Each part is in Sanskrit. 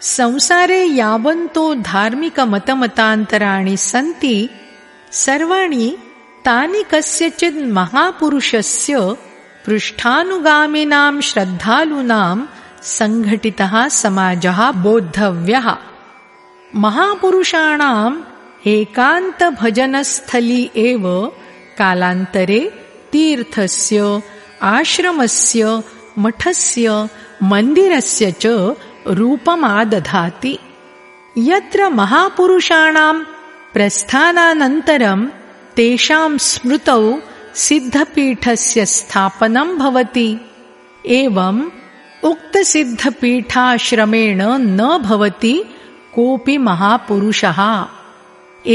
संसारे यावन्तो धार्मिकमतमतान्तराणि सन्ति सर्वाणि तानि कस्यचित् महापुरुषस्य पृष्ठानुगामिनां श्रद्धालूनां सङ्घटितः समाजः बोद्धव्यः। महापुरुषाणाम् एकान्तभजनस्थली एव कालान्तरे तीर्थस्य आश्रमस्य मठस्य मन्दिरस्य च रूपमादधाति। यत्र महापुरुषाणां प्रस्थानानन्तरं तेषां स्मृतौ सिद्धपीठस्य स्थापनं भवति एवम् उक्तसिद्धपीठाश्रमेण न भवति कोऽपि महापुरुषः।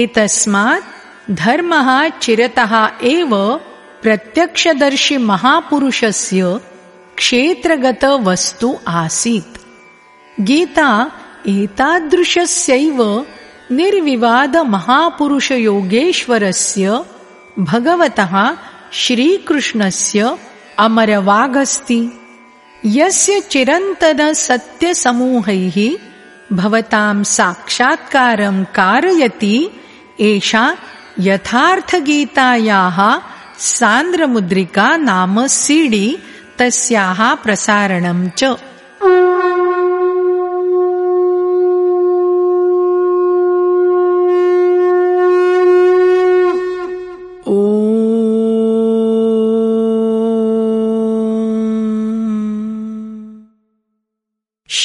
एतस्मात् धर्मः चिरतः एव प्रत्यक्षदर्शि महापुरुषस्य क्षेत्रगतवस्तु आसीत् गीता एतादृशस्यैव निर्विवादमहापुरुषयोगेश्वरस्य भगवतः श्रीकृष्णस्य अमरवागस्ति। यस्य चिरन्तनसत्यसमूहैः भवतां साक्षात्कारं कारयति एषा यथार्थगीतायाः सान्द्रमुद्रिका नाम सीडी तस्याः प्रसारणं च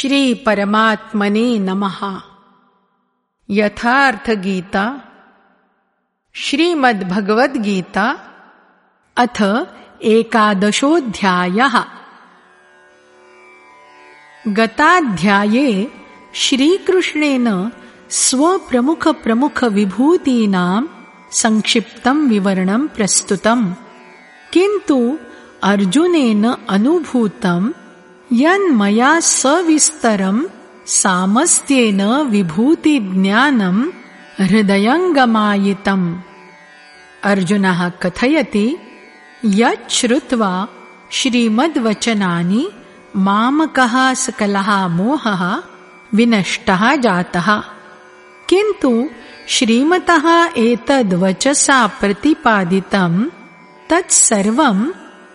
श्रीपरमात्मने नमः। यथार्थगीता श्रीमद्भगवद्गीता अथ एकादशोऽध्यायः। गताध्याये श्रीकृष्णेन स्वप्रमुखप्रमुखविभूतीनां संक्षिप्तं विवरणं प्रस्तुतम्। किन्तु अर्जुनेन अनुभूतं यन्मया सविस्तरं सामस्त्येन विभूतिज्ञानं हृदयङ्गमायितम्। अर्जुनः कथयति यच्छ्रुत्वा श्रीमद्वचनानि मामकः सकलः मोहः विनष्टः जातः। किन्तु श्रीमतः एतद्वचसा प्रतिपादितं तत्सर्वं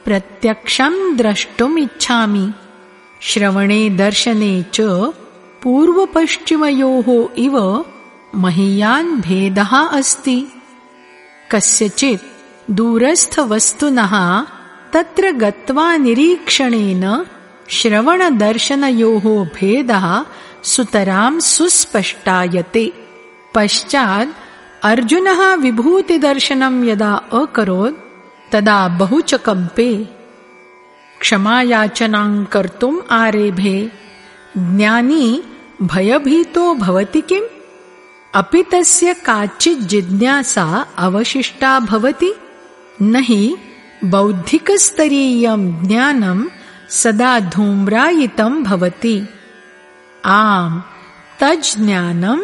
प्रत्यक्षं द्रष्टुमिच्छामि श्रवणे दर्शने च पूर्वपश्चिमयोः इव महीयान् भेदः अस्ति। कस्यचित् दूरस्थवस्तुनः तत्र गत्वा निरीक्षणेन श्रवणदर्शनयोः भेदः सुतरां सुस्पष्टायते। पश्चात् अर्जुनः विभूतिदर्शनं यदा अकरोत् तदा बहु च कम्पे क्षमायाचनां कर्तुम् आरेभे। ज्ञानी भयभीतो भवति किम्? अपि तस्य काचित् जिज्ञासा अवशिष्टा भवति? न हि बौद्धिकस्तरीयं ज्ञानं सदा धूम्रायितं भवति। आम् तज्ज्ञानं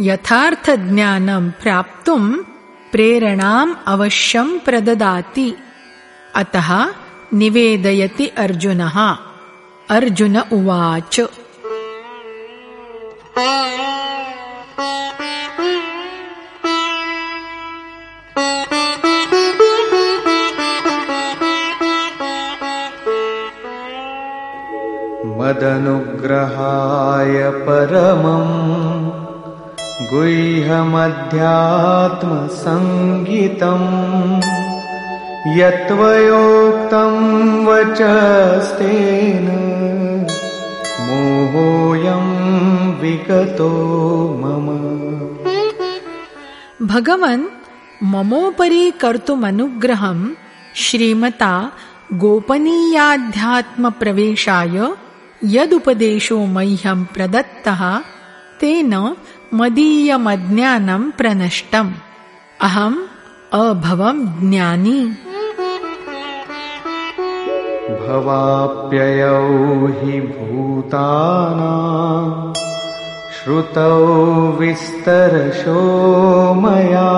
यथार्थज्ञानं प्राप्तुं प्रेरणाम् अवश्यं प्रददाति। अतः निवेदयति अर्जुनः। अर्जुन उवाच। मदनुग्रहाय परमम् गुह्यमध्यात्मसङ्गीतम् यत्त्वयोक्तं वचस्तेन मोहोऽयं विगतो मम। भगवन् ममोपरि कर्तुमनुग्रहं श्रीमता गोपनीयाध्यात्मप्रवेशाय यदुपदेशो मह्यं प्रदत्तः तेन मदीयमज्ञानं प्रनष्टम्। अहम् अभवं ज्ञानी भवाप्ययौ हि भूताना श्रुतौ विस्तरशो मया।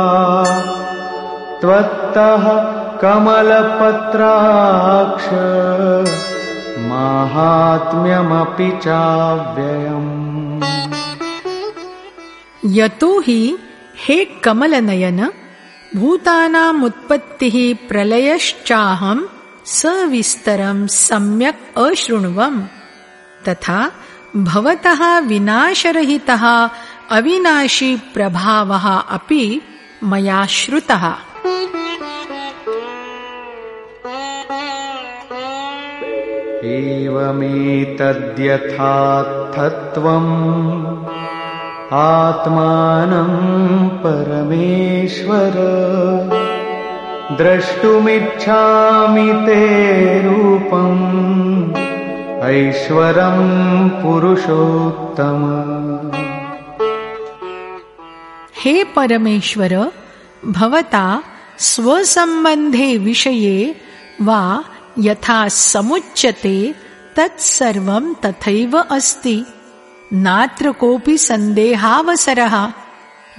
त्वत्तः कमलपत्राक्ष माहात्म्यमपि चाव्ययम्। यतो हि हे कमलनयन भूतानामुत्पत्तिः प्रलयश्चाहं सविस्तरं सम्यक् अशृण्वम् तथा भवतः विनाशरहितः अविनाशी प्रभावः अपि मया श्रुतः। एवमेतद्यथार्थत्वम् आत्मानं परमेश्वर। द्रष्टुमिच्छामि ते रूपम्। ऐश्वरं पुरुषोत्तम। हे परमेश्वर भवता स्वसम्बन्धे विषये वा यथा समुच्यते तत्सर्वं तथैव अस्ति। नात्र कोऽपि सन्देहावसरः।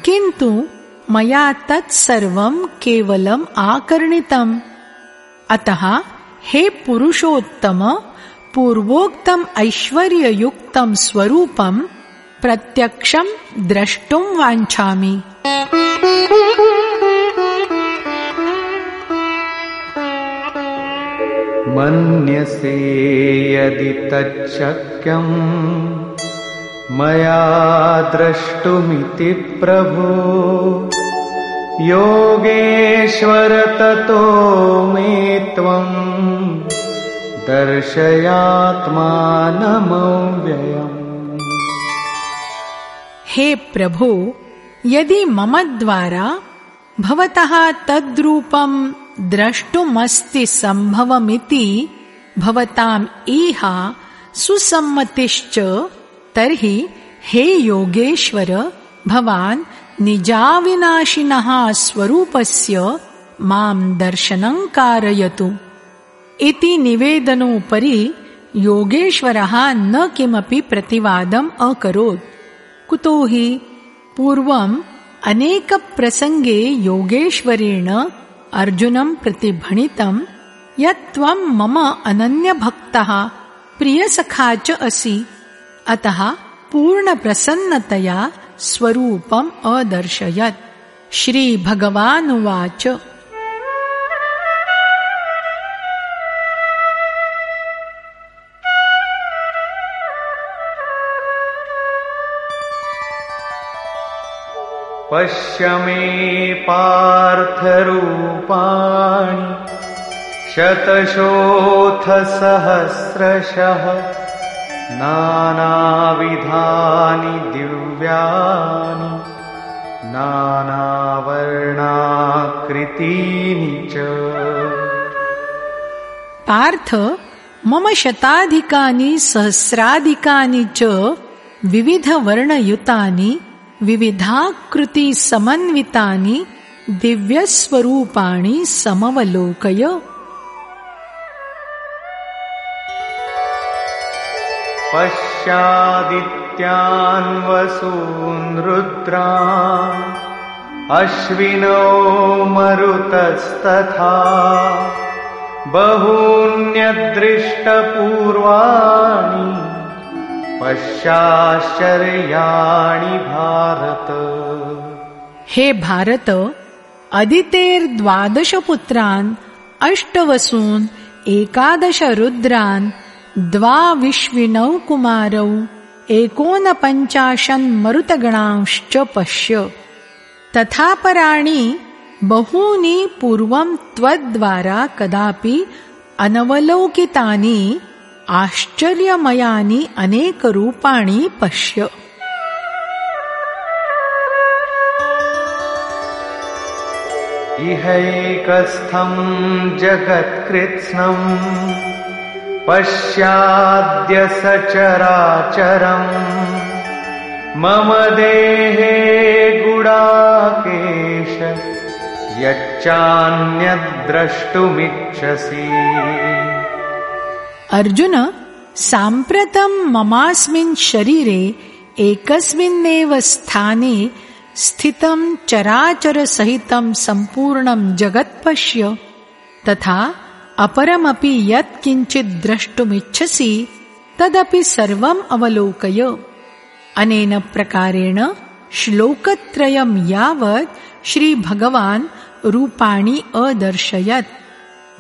किन्तु मया तत्सर्वं केवलम् आकर्णितम्। अतः हे पुरुषोत्तम पूर्वोक्तम् ऐश्वर्ययुक्तं स्वरूपं प्रत्यक्षं द्रष्टुं वाञ्छामि। मन्यसे यदि तच्छक्यम् मया द्रष्टुमिति प्रभो योगेश्वर ततो मे त्वम् दर्शयात्मानमव्ययम्। हे प्रभो यदि मम द्वारा भवतः तद्रूपं द्रष्टुमस्ति सम्भवमिति भवताम् इहा सुसम्मतिश्च तर्हि हे योगेश्वर भवान् निजाविनाशिनः स्वरूपस्य माम् दर्शनं कारयतु। इति निवेदनोपरि योगेश्वरः न किमपि प्रतिवादम् अकरोत्। कुतो हि पूर्वम् अनेकप्रसङ्गे योगेश्वरेण अर्जुनं प्रतिभणितं यत् त्वं मम अनन्यभक्तः प्रियसखा च असि। अतः पूर्णप्रसन्नतया स्वरूपम् अदर्शयत्। श्रीभगवानुवाच। पश्य मे पार्थरूपाणि शतशोऽथ सहस्रशः नानाविधानि दिव्यानि नानावर्णाकृतीनि च। पार्थ मम शताधिकानि सहस्राधिकानि च विविधवर्णयुतानि विविधाकृतिसमन्वितानि दिव्यस्वरूपाणि समवलोकय पश्यादित्यान् वसून् रुद्रान् अश्विनो मरुतस्तथा बहून्यदृष्टपूर्वाणि पश्याश्चर्याणि भारत। हे भारत अदितेर्द्वादश पुत्रान् अष्टवसून् एकादश रुद्रान् द्वाविश्विनौ कुमारौ एकोनपञ्चाशन्मरुतगणांश्च पश्य तथापराणि बहूनि पूर्वं त्वद्वारा कदापि अनवलोकितानि आश्चर्यमयानि अनेकरूपाणि पश्य इहैकस्थं जगत्कृत्स्नम् पश्याद्य सचराचरम् मम देहे गुडाकेश यच्चान्यद्द्रष्टुमिच्छसि अर्जुन, साम्प्रतं ममास्मिन् शरीरे एकस्मिन्नेव स्थाने स्थितं चराचरसहितं सम्पूर्णं जगत्पश्य, तथा अपरमपि यत् किञ्चित् द्रष्टुमिच्छसि तदपि सर्वम् अवलोकय। अनेन प्रकारेण श्लोकत्रयं यावत् श्रीभगवान् रूपाणि अदर्शयत्।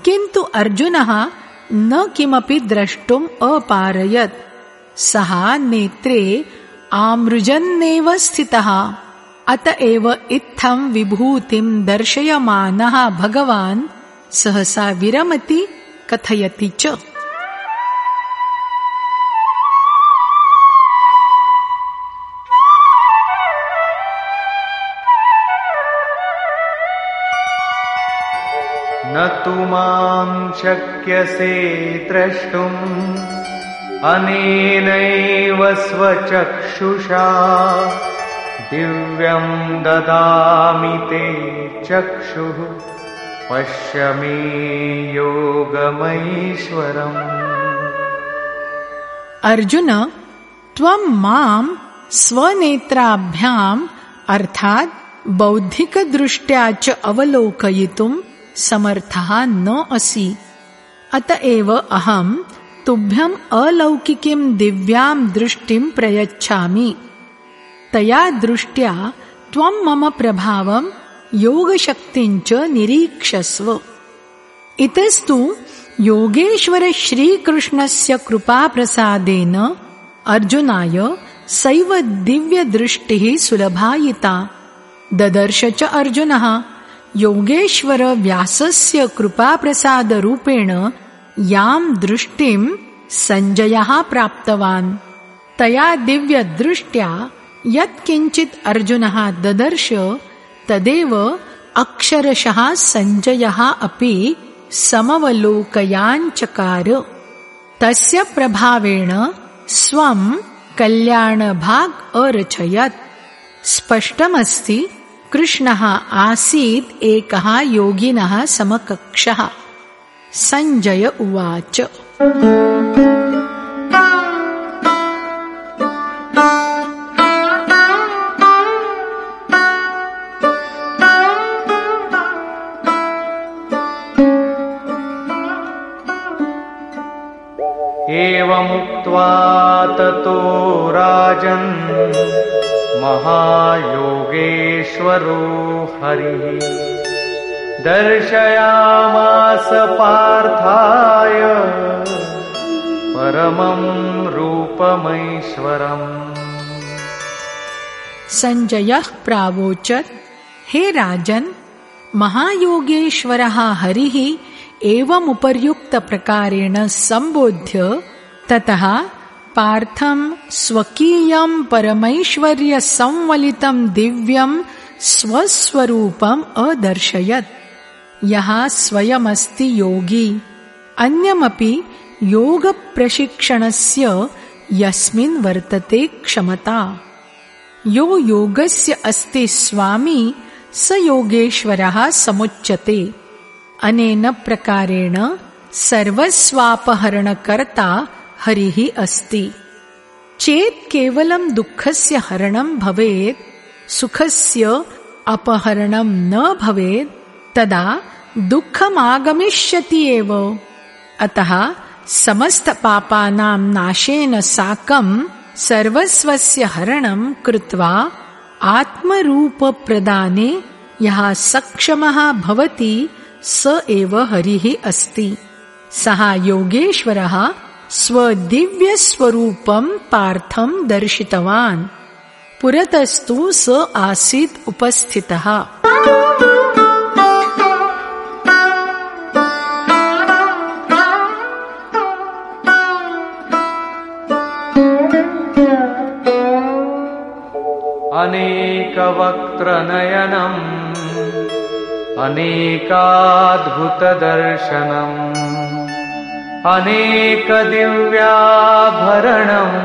किन्तु अर्जुनः न किमपि द्रष्टुम् अपारयत्। सः नेत्रे आमृजन्नेव स्थितः। अत एव इत्थं विभूतिं दर्शयमानः भगवान् सहसा विरमति कथयति च। न तु माँ शक्यसे द्रष्टुम् अनेनैव स्वचक्षुषा। दिव्यं ददामि ते चक्षुः। पश्य मे योगमैश्वरम्। अर्जुन त्वं मां स्वनेत्राभ्याम् अर्थात् बौद्धिकदृष्ट्या च अवलोकयितुं समर्थः न असि। अत एव अहम् तुभ्यम् अलौकिकीं दिव्यां दृष्टिं प्रयच्छामि। तया दृष्ट्या त्वं मम प्रभावं योगशक्तिञ्च निरीक्षस्व इतस्तु योगेश्वरश्रीकृष्णस्य कृपाप्रसादेन अर्जुनाय सैव दिव्यदृष्टिः सुलभायिता ददर्श च अर्जुनः योगेश्वरव्यासस्य कृपाप्रसादरूपेण यां दृष्टिं सञ्जयः प्राप्तवान् तया दिव्यदृष्ट्या यत्किञ्चित् अर्जुनः ददर्श तदेव अक्षरशः सञ्जयः अपि समवलोकयाञ्चकार। तस्य प्रभावेण स्वं कल्याणभाग् अरचयत्। स्पष्टमस्ति कृष्णः आसीत् एकः योगिनः समकक्षः। सञ्जय उवाच एवमुक्त्वा ततो राजन् महायोगेश्वरो हरिः दर्शयामास पार्थाय परमं रूपमैश्वरम्। सञ्जयः प्रावोचत्, हे राजन्, महायोगेश्वरः हरिः एवमुपर्युक्तप्रकारेण सम्बोध्य ततः पार्थं स्वकीयं परमैश्वर्यसंवलितं दिव्यं स्वस्वरूपम् अदर्शयत्। यः स्वयमस्ति योगी अन्यमपि योगप्रशिक्षणस्य यस्मिन् वर्तते क्षमता। यो योगस्य अस्ति स्वामी स योगेश्वरः समुच्यते अनेन प्रकारेण सर्वस्वापहरणकर्ता हरिः अस्ति। चेत् केवलं दुःखस्य हरणं भवेत् सुखस्य अपहरणं न भवेत् तदा दुःखमागमिष्यति एव। अतः समस्तपापानां नाशेन साकं सर्वस्वस्य हरणं कृत्वा आत्मरूपप्रदाने यः सक्षमः भवति स एव हरिः अस्ति। सः योगेश्वरः स्वदिव्यस्वरूपं पार्थं दर्शितवान्। पुरतस्तु स आसीत् उपस्थितः। अनेकवक्त्रनयनम् अनेकाद्भुतदर्शनम् अनेकदिव्याभरणम्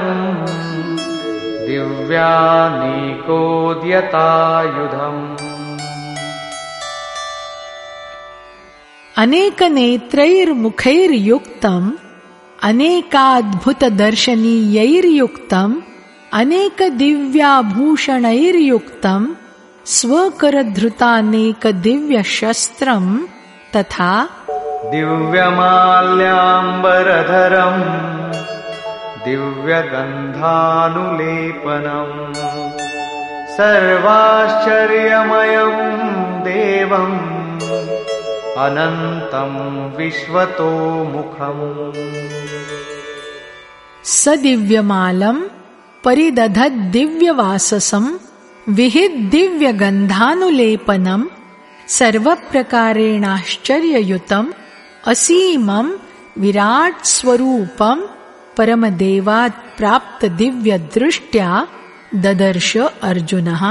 दिव्यानीकोद्यतायुधम्। अनेकनेत्रैर्मुखैर्युक्तम् अनेकाद्भुतदर्शनीयैर्युक्तम् अनेकदिव्याभूषणैर्युक्तम् स्वकरधृतानेकदिव्यशस्त्रम् तथा दिव्यमाल्याम्बरधरम् दिव्यगन्धानुलेपनम् सर्वाश्चर्यमयम् देवम् अनन्तम् विश्वतोमुखम्। स दिव्यमालम् परिदधद्दिव्यवाससम् विहिद्दिव्यगन्धानुलेपनम् सर्वप्रकारेणाश्चर्ययुतम् असीमम् विराट्स्वरूपम् परमदेवात् प्राप्तदिव्यदृष्ट्या ददर्श अर्जुनः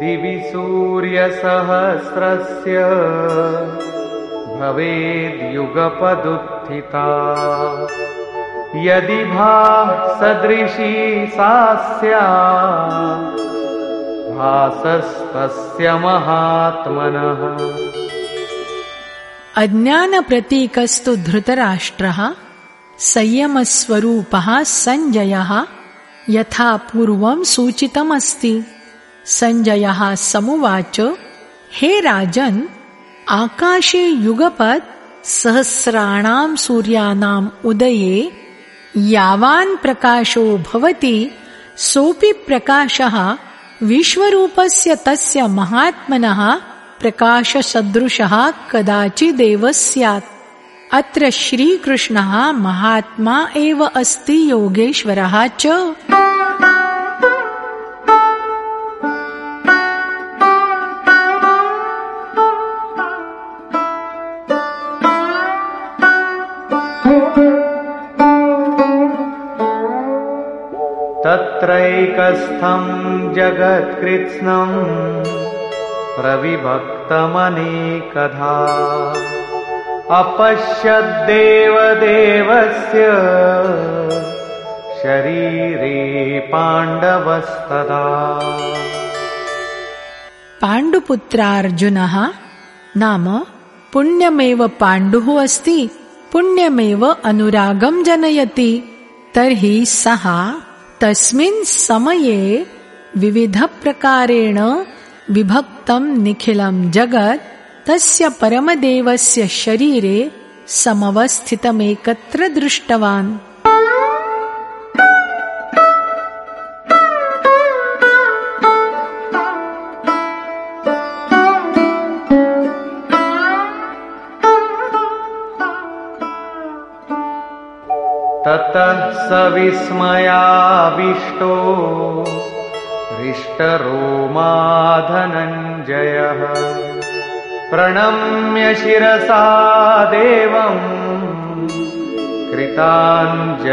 दिवि सूर्यसहस्रस्य भवेद्युगपदुत्थिता। यदि भा सदृशी सा स्यात् भासस्तस्य महात्मनः। अज्ञानप्रतीकस्तु धृतराष्ट्रः संयमस्वरूपः सञ्जयः यथा पूर्वम् सूचितमस्ति सञ्जयः समुवाच, हे राजन्, आकाशे युगपत् सहस्राणाम् सूर्याणाम् उदये यावान् प्रकाशो भवति, सोऽपि प्रकाशः विश्वरूपस्य तस्य महात्मनः प्रकाशसदृशः कदाचिदेव स्यात्। अत्र श्रीकृष्णः महात्मा एव अस्ति योगेश्वरः च। तत्रैकस्थम् जगत्कृत्स्नम् प्रविभक्तमनेकधा अपश्यद्देवदेवस्य शरीरे पाण्डवस्तदा। पाण्डुपुत्रार्जुनः नाम पुण्यमेव पाण्डुः अस्ति पुण्यमेव अनुरागम् जनयति तर्हि सः तस्मिन् समये विविधप्रकारेण विभक्तम् निखिलम् जगत् तस्य परमदेवस्य शरीरे समवस्थितमेकत्र दृष्टवान् ततः स विस्मयाविष्टो हृष्टरोमा धनञ्जयः प्रणम्य शिरसा देवम् कृताञ्जलिरभाषत।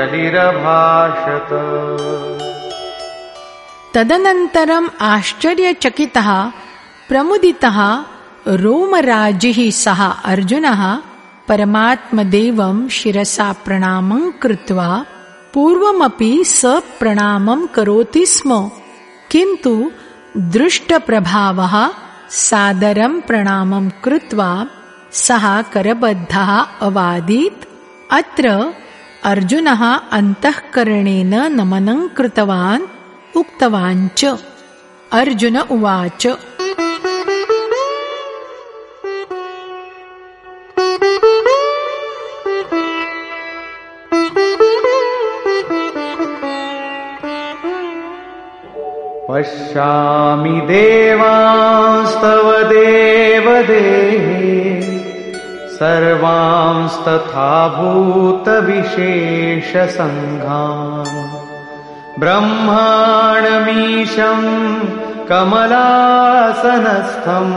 तदनन्तरम् आश्चर्यचकितः प्रमुदितः रोमराजिः सः अर्जुनः परमात्मदेवं शिरसा प्रणामं कृत्वा पूर्वमपि स प्रणामं करोति स्म। किन्तु दृष्टप्रभावः सादरं प्रणामं कृत्वा सः करबद्धः अवादीत् अत्र अर्जुनः अन्तःकरणेन नमनं कृतवान् उक्तवान् च। अर्जुन उवाच पश्यामि देवांस्तव देवदेहे सर्वांस्तथा भूतविशेषसङ्घान्। ब्रह्माणमीशम् कमलासनस्थम्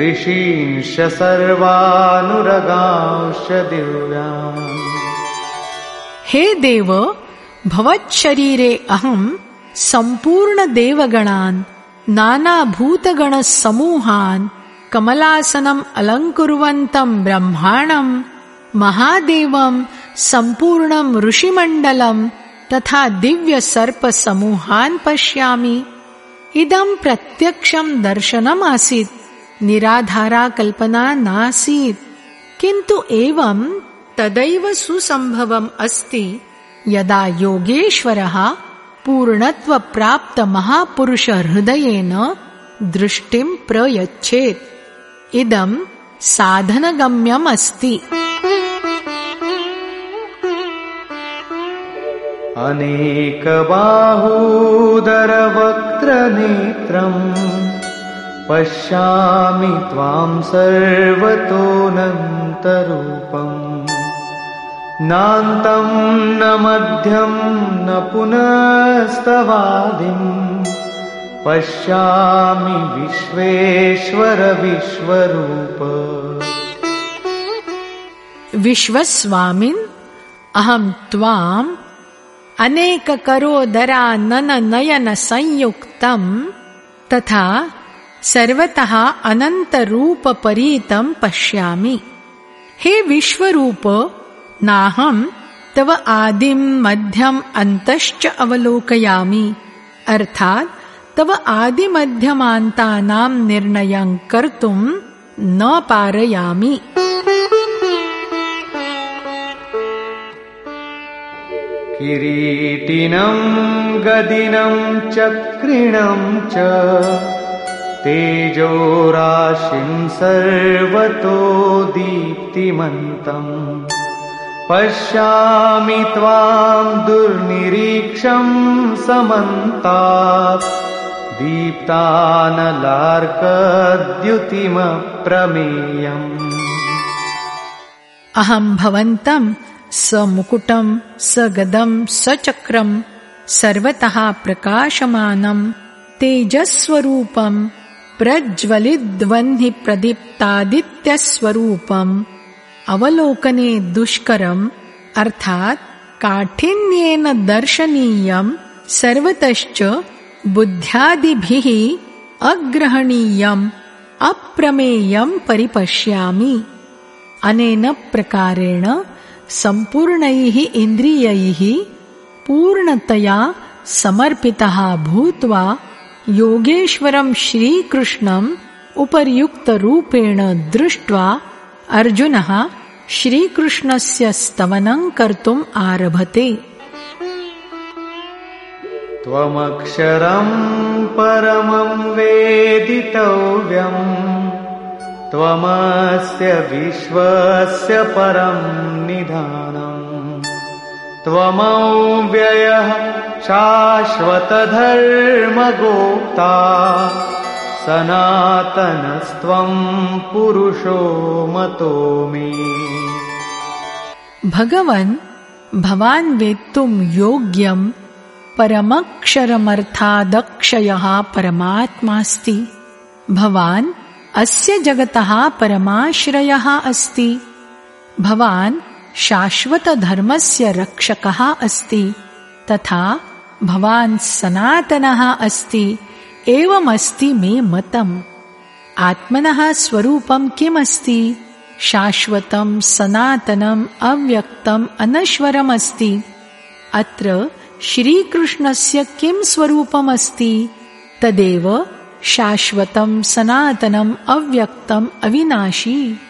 ऋषींश सर्वानुरगांश दिव्यान्। हे देव भवच्छरीरे अहम् सम्पूर्णदेवगणान् नानाभूतगणसमूहान् कमलासनम् अलङ्कुर्वन्तम् ब्रह्माणम् महादेवम् सम्पूर्णम् ऋषिमण्डलम् तथा दिव्यसर्पसमूहान् पश्यामि। इदम् प्रत्यक्षम् दर्शनमासीत् निराधारा कल्पना नासीत्। किन्तु एवम् तदैव सुसम्भवम् अस्ति यदा योगेश्वरः पूर्णत्वप्राप्तमहापुरुषहृदयेन दृष्टिम् प्रयच्छेत्। इदं साधनगम्यम् अस्ति अनेकबाहूदरवक्त्रनेत्रम् पश्यामि त्वां सर्वतोऽनन्तरूपम् नान्तं न मध्यं न पुनस्तवादिम् पश्यामि विश्वेश्वर विश्वरूप। विश्वस्वामिन् अहं त्वाम् अनेककरोदरानननयनसंयुक्तम् तथा सर्वतः अनन्तरूपपरीतम् पश्यामि। हे विश्वरूप नाहं तव आदिम् मध्यम् अन्तश्च अवलोकयामि। अर्थात् तव आदिमध्यमान्तानाम् निर्णयम् कर्तुम् न पारयामि। किरीटिनं गदिनं चक्रिणं च तेजोराशिं सर्वतो दीप्तिमन्तम् पश्यामि त्वां दुर्निरीक्षं समन्तात्। दीप्तानलार्कद्युतिमप्रमेयम्। अहं भवन्तम् समुकुटम् सगदम् सचक्रम् सर्वतः प्रकाशमानम् तेजस्वरूपम् प्रज्वलिद्वह्निप्रदीप्तादित्यस्वरूपम् अवलोकने दुष्करम् अर्थात् काठिन्येन दर्शनीयम् सर्वतश्च बुद्ध्यादिभिः अग्रहणीयम् अप्रमेयम् परिपश्यामि। अनेन प्रकारेण सम्पूर्णैः इन्द्रियैः पूर्णतया समर्पितः भूत्वा योगेश्वरं श्रीकृष्णम् उपर्युक्तरूपेण दृष्ट्वा अर्जुनः श्रीकृष्णस्य स्तवनं कर्तुम् आरभते। त्वमक्षरं परमं वेदितव्यम्। त्वमस्य विश्वस्य परं निधानम्। त्वमव्ययः शाश्वतधर्मगोप्ता सनातनस्त्वं पुरुषो मतो मे। भगवन् भवान् वेत्तुम् योग्यम् परमक्षरमर्थादक्षयः परमात्मास्ति। भवान् अस्य जगतः परमाश्रयः अस्ति। भवान् शाश्वतधर्मस्य रक्षकः अस्ति। तथा भवान् सनातनः अस्ति एवमस्ति मे मतम्। आत्मनः स्वरूपम् किमस्ति? शाश्वतम् सनातनम् अव्यक्तम् अनश्वरमस्ति। अत्र श्रीकृष्णस्य किं स्वरूपमस्ति? तदेव शाश्वतम् सनातनम् अव्यक्तम् अविनाशी।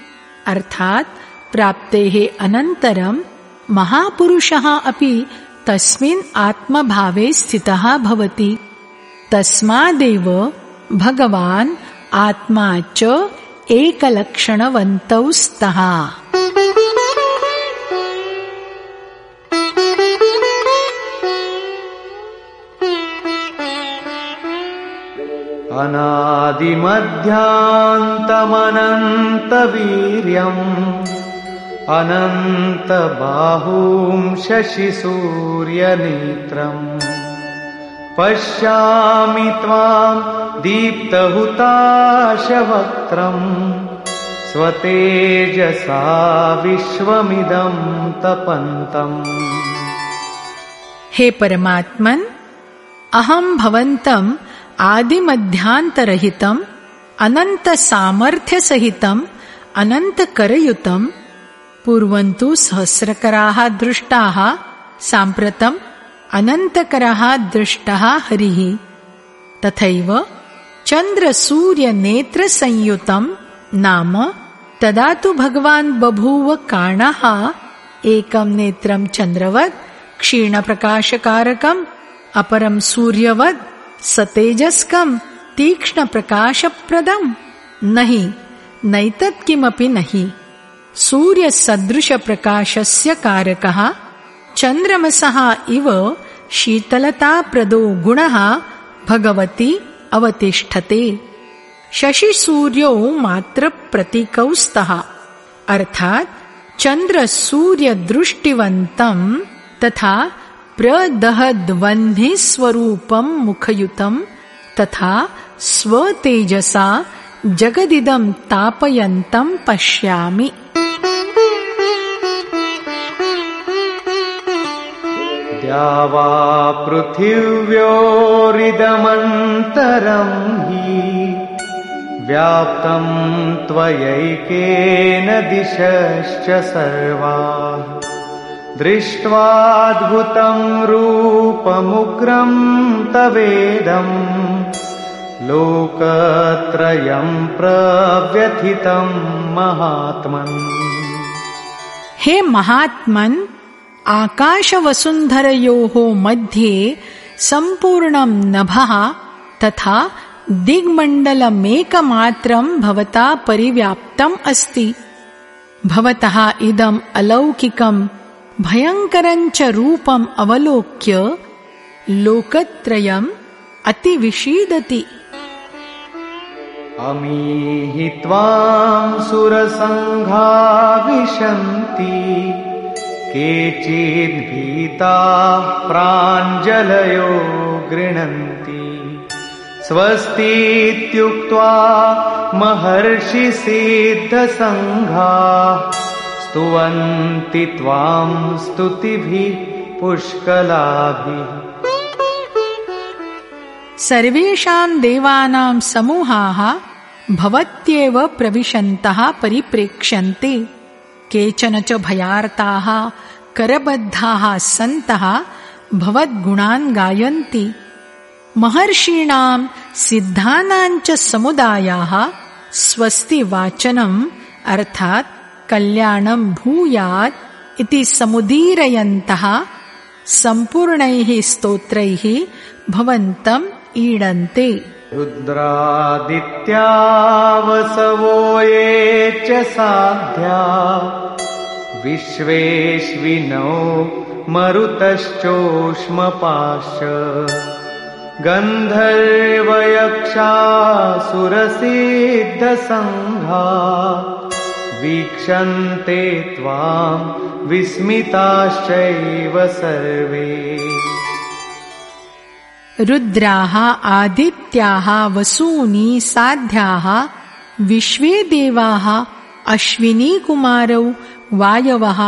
अर्थात् प्राप्तेः अनन्तरम् महापुरुषः अपि तस्मिन् आत्मभावे स्थितः भवति तस्मादेव भगवान् आत्मा च एकलक्षणवन्तौ स्तः। अनादिमध्यान्तमनन्तवीर्यम् अनन्तबाहूं शशिसूर्यनेत्रम्। पश्यामि त्वां दीप्तहुताशवक्त्रम् स्वतेजसा विश्वमिदं तपन्तम् हे परमात्मन्, अहं भवन्तम् आदिमध्यान्तरहितम् अनन्तसामर्थ्यसहितम् अनन्तकरयुतम् पूर्वन्तु सहस्रकराः दृष्टाः साम्प्रतम् अनन्तकरः दृष्टः हरिः। तथैव चन्द्रसूर्यनेत्रसंयुतम् नाम तदा तु भगवान् बभूव काणः। एकम् नेत्रम् चन्द्रवत् क्षीणप्रकाशकारकम् अपरम् सूर्यवत् सतेजस्कम् तीक्ष्णप्रकाशप्रदम्। न हि नैतत् किमपि नहि। सूर्यसदृशप्रकाशस्य कारकः चन्द्रमसः इव शीतलताप्रदो गुणः भगवति अवतिष्ठते। शशिसूर्यौ मात्रप्रतीकौ स्तः अर्थात् चन्द्रसूर्यदृष्टिवन्तम् तथा प्रदहद्वह्निस्वरूपम् मुखयुतम् तथा स्वतेजसा जगदिदम् तापयन्तम् पश्यामि द्यावा पृथिव्योरिदमन्तरम् हि व्याप्तम् त्वयैकेन दिशश्च सर्वा। दृष्ट्वाद्भुतम् रूपमुग्रम् तवेदम् लोकत्रयम् प्रव्यथितम् महात्मन्। हे महात्मन् आकाशवसुन्धरयोः मध्ये सम्पूर्णम् नभः तथा दिग्मण्डलमेकमात्रम् भवता परिव्याप्तम् अस्ति। भवतः इदम् अलौकिकम् भयङ्करञ्च रूपम् अवलोक्य लोकत्रयम् अतिविषीदति। अमीहि त्वाम् सुरसङ्घा विशन्ति केचिद्भीताः प्राञ्जलयो गृह्णन्ति। स्वस्तीत्युक्त्वा महर्षिसिद्धसङ्घाः स्तुवन्ति त्वाम् स्तुतिभिः पुष्कलाभिः। सर्वेषाम् देवानाम् समूहाः भवत्येव प्रविशन्तः, परिप्रेक्ष्यन्ते। केचन च भयार्ताः करबद्धाः सन्तः भवद्गुणान् गायन्ति। महर्षीणाम् सिद्धानाम् च समुदायाः स्वस्ति वाचनम् अर्थात् कल्याणम् भूयात् इति समुदीरयन्तः सम्पूर्णैः स्तोत्रैः भवन्तम् ईडन्ते रुद्रादित्यावसवो ये च साध्या। विश्वेश्विनौ मरुतश्चोष्मपाश्च गन्धर्वयक्षासुरसिद्धसङ्घा। वीक्षन्ते त्वाम् विस्मिताश्चैव सर्वे। रुद्राः आदित्याः वसूनि साध्याः विश्वे देवाः अश्विनीकुमारौ वायवः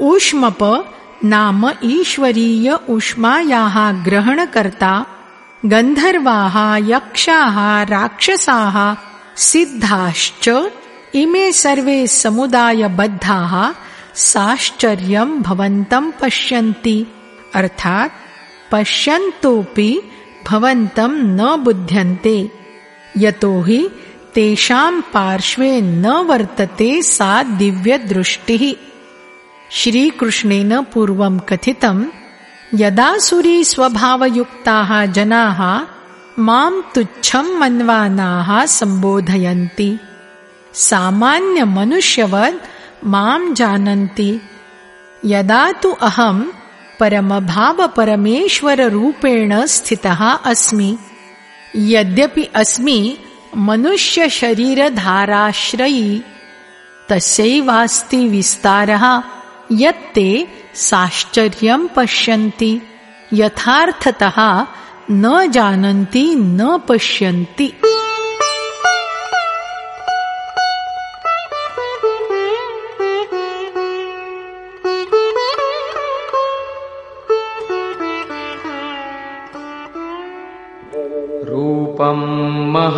ऊष्मप नाम ईश्वरीय ऊष्मायाः ग्रहणकर्ता गन्धर्वाः यक्षाः राक्षसाः सिद्धाश्च इमे सर्वे समुदायबद्धाः साश्चर्यम् भवन्तम् पश्यन्ति। अर्थात् पश्यन्तोऽपि भवन्तम् न बुध्यन्ते। यतोहि तेषाम् पार्श्वे न वर्तते सा दिव्यदृष्टिः। श्रीकृष्णेन पूर्वम् कथितम् यदा सुरी स्वभावयुक्ताः जनाः माम् तुच्छम् मन्वानाः सम्बोधयन्ति। सामान्यमनुष्यवद् माम् जानन्ति। यदा तु अहम् परमभावपरमेश्वररूपेण स्थितः अस्मि। यद्यपि अस्मि मनुष्यशरीरधाराश्रयी तस्यैवास्ति विस्तारः यत्ते साश्चर्यम् पश्यन्ति यथार्थतः न जानन्ति न पश्यन्ति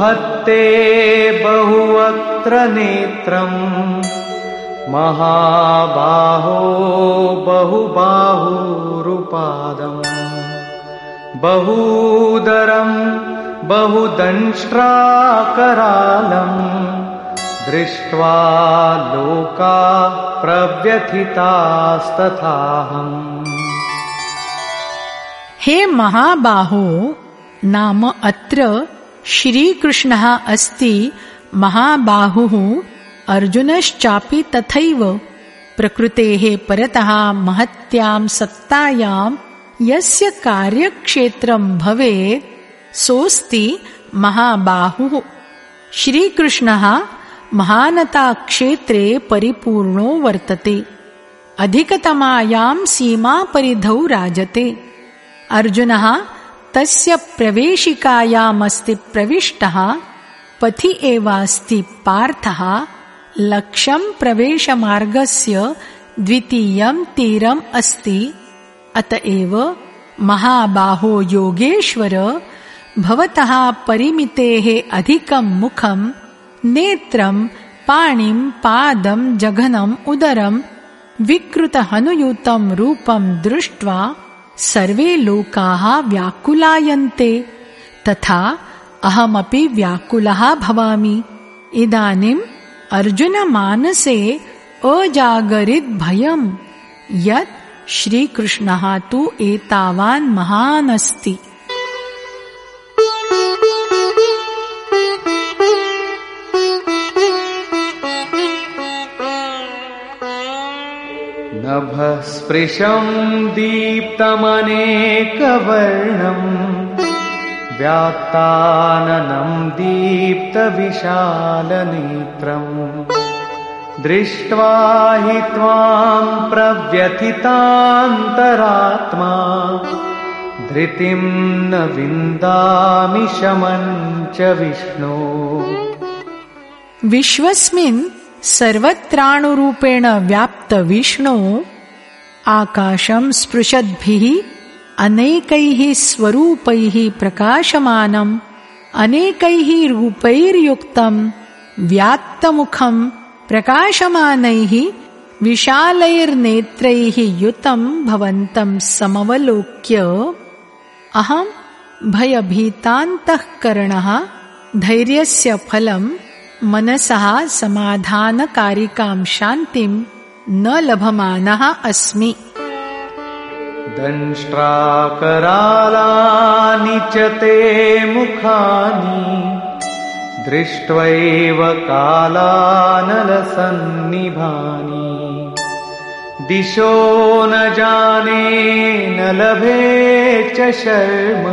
महत्ते बहुवक्त्र नेत्रम्। महाबाहो बहुबाहुरुपादम्। बहूदरम् बहुदंष्ट्राकरालम्। दृष्ट्वा लोका प्रव्यथितास्तथाहम्। हे महाबाहो नाम अत्र श्रीकृष्णः अस्ति महाबाहुः अर्जुनश्चापि तथैव। प्रकृतेः परतः महत्यां सत्तायां यस्य कार्यक्षेत्रं भवेत् सोऽस्ति महाबाहुः। श्रीकृष्णः महानताक्षेत्रे परिपूर्णो वर्तते। अधिकतमायां सीमापरिधौ राजते। अर्जुनः तस्य प्रवेशिकायामस्ति प्रविष्टः पथि एवास्ति पार्थः लक्ष्यं प्रवेशमार्गस्य द्वितीयं तीरम् अस्ति। अत एव महाबाहो योगेश्वर भवतः परिमितेः अधिकं मुखं नेत्रं पाणिं पादं जघनम् उदरं विकृतहनुयुतं रूपं दृष्ट्वा सर्वे लोकाः व्याकुलायन्ते। तथा अहमपि व्याकुलः भवामि। इदानीम् अर्जुनमानसे अजागरिद्भयम् यत् श्रीकृष्णः तु एतावान् महान् अस्ति नभस्पृशं दीप्तमनेकवर्णम् व्यात्ताननं दीप्तविशालनेत्रम् दृष्ट्वा हि त्वां प्रव्यथितान्तरात्मा धृतिं न विन्दामि शमं च विष्णो। विश्वस्मिन् सर्वत्राणुरूपेण व्याप्तविष्णो आकाशं स्पृशद्भिः अनेकैः स्वरूपैः प्रकाशमानम् अनेकैः रूपैर्युक्तम् व्यात्तमुखम् प्रकाशमानैः विशालैर्नेत्रैः युतम् भवन्तम् समवलोक्य। अहम् भयभीतान्तःकरणः धैर्यस्य फलम् मनसः समाधानकारिकां शान्तिं न लभमानः अस्मि। दंष्ट्राकरालानि च ते मुखानि, दृष्ट्वैव कालानलसन्निभानि। दिशो न जाने, न लभे च शर्म,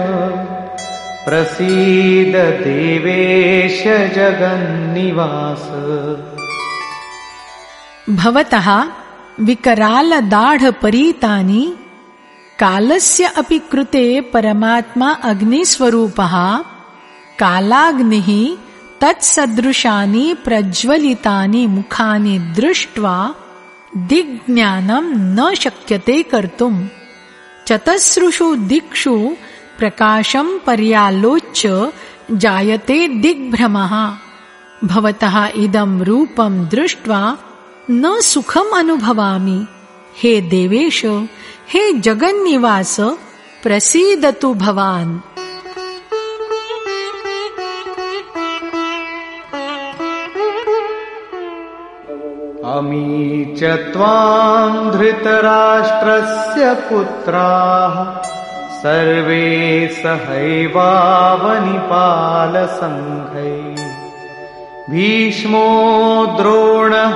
प्रसीद देवेश जगन्निवास। भवतः विकरालदाढपरीतानि कालस्य अपि कृते परमात्मा अग्निस्वरूपः कालाग्निः तत्सदृशानि प्रज्वलितानि मुखानि दृष्ट्वा दिग्ज्ञानं न शक्यते कर्तुम् चतसृषु दिक्षु प्रकाशं पर्यालोच्य जायते दिग्भ्रमः। भवतः इदं रूपं दृष्ट्वा न सुखम् अनुभवामि। हे देवेश, हे जगन्निवास, प्रसीदतु भवान्। अमी च त्वां धृतराष्ट्रस्य पुत्राः, सर्वे सहैवावनिपालसङ्घै। भीष्मो द्रोणः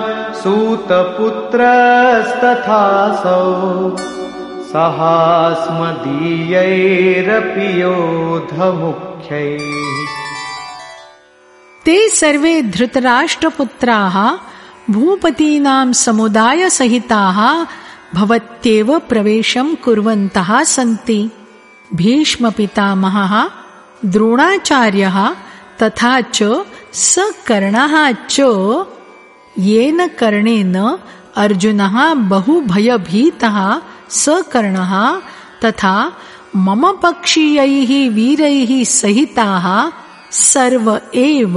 योधमुख्यैः। ते सर्वे धृतराष्ट्रपुत्राः भूपतीनां समुदायसहिताः भवत्येव प्रवेशं कुर्वन्तः सन्ति। भीष्मपितामहः द्रोणाचार्यः तथा च सकर्णः च येन कर्णेन अर्जुनः बहु भयभीतः सकर्णः तथा मम पक्षीयैः वीरैः सहिताः सर्व एव।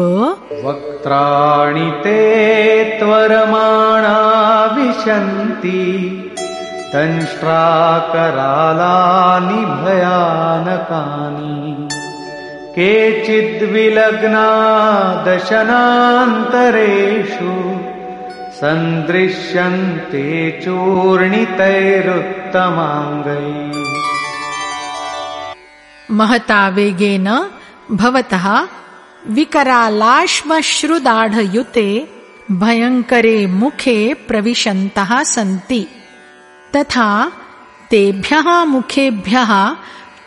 वक्त्राणि ते त्वरमाणा विशन्ति दंष्ट्राकरालानि भयानकानि। केचिद्विलग्ना दशनान्तरेषु सन्दृश्यन्ते चूर्णितैरुत्तमाङ्गैः। महता वेगेन भवतः विकरालाश्मश्रुदाढयुते भयङ्करे मुखे प्रविशन्तः सन्ति। तथा तेभ्यः मुखेभ्यः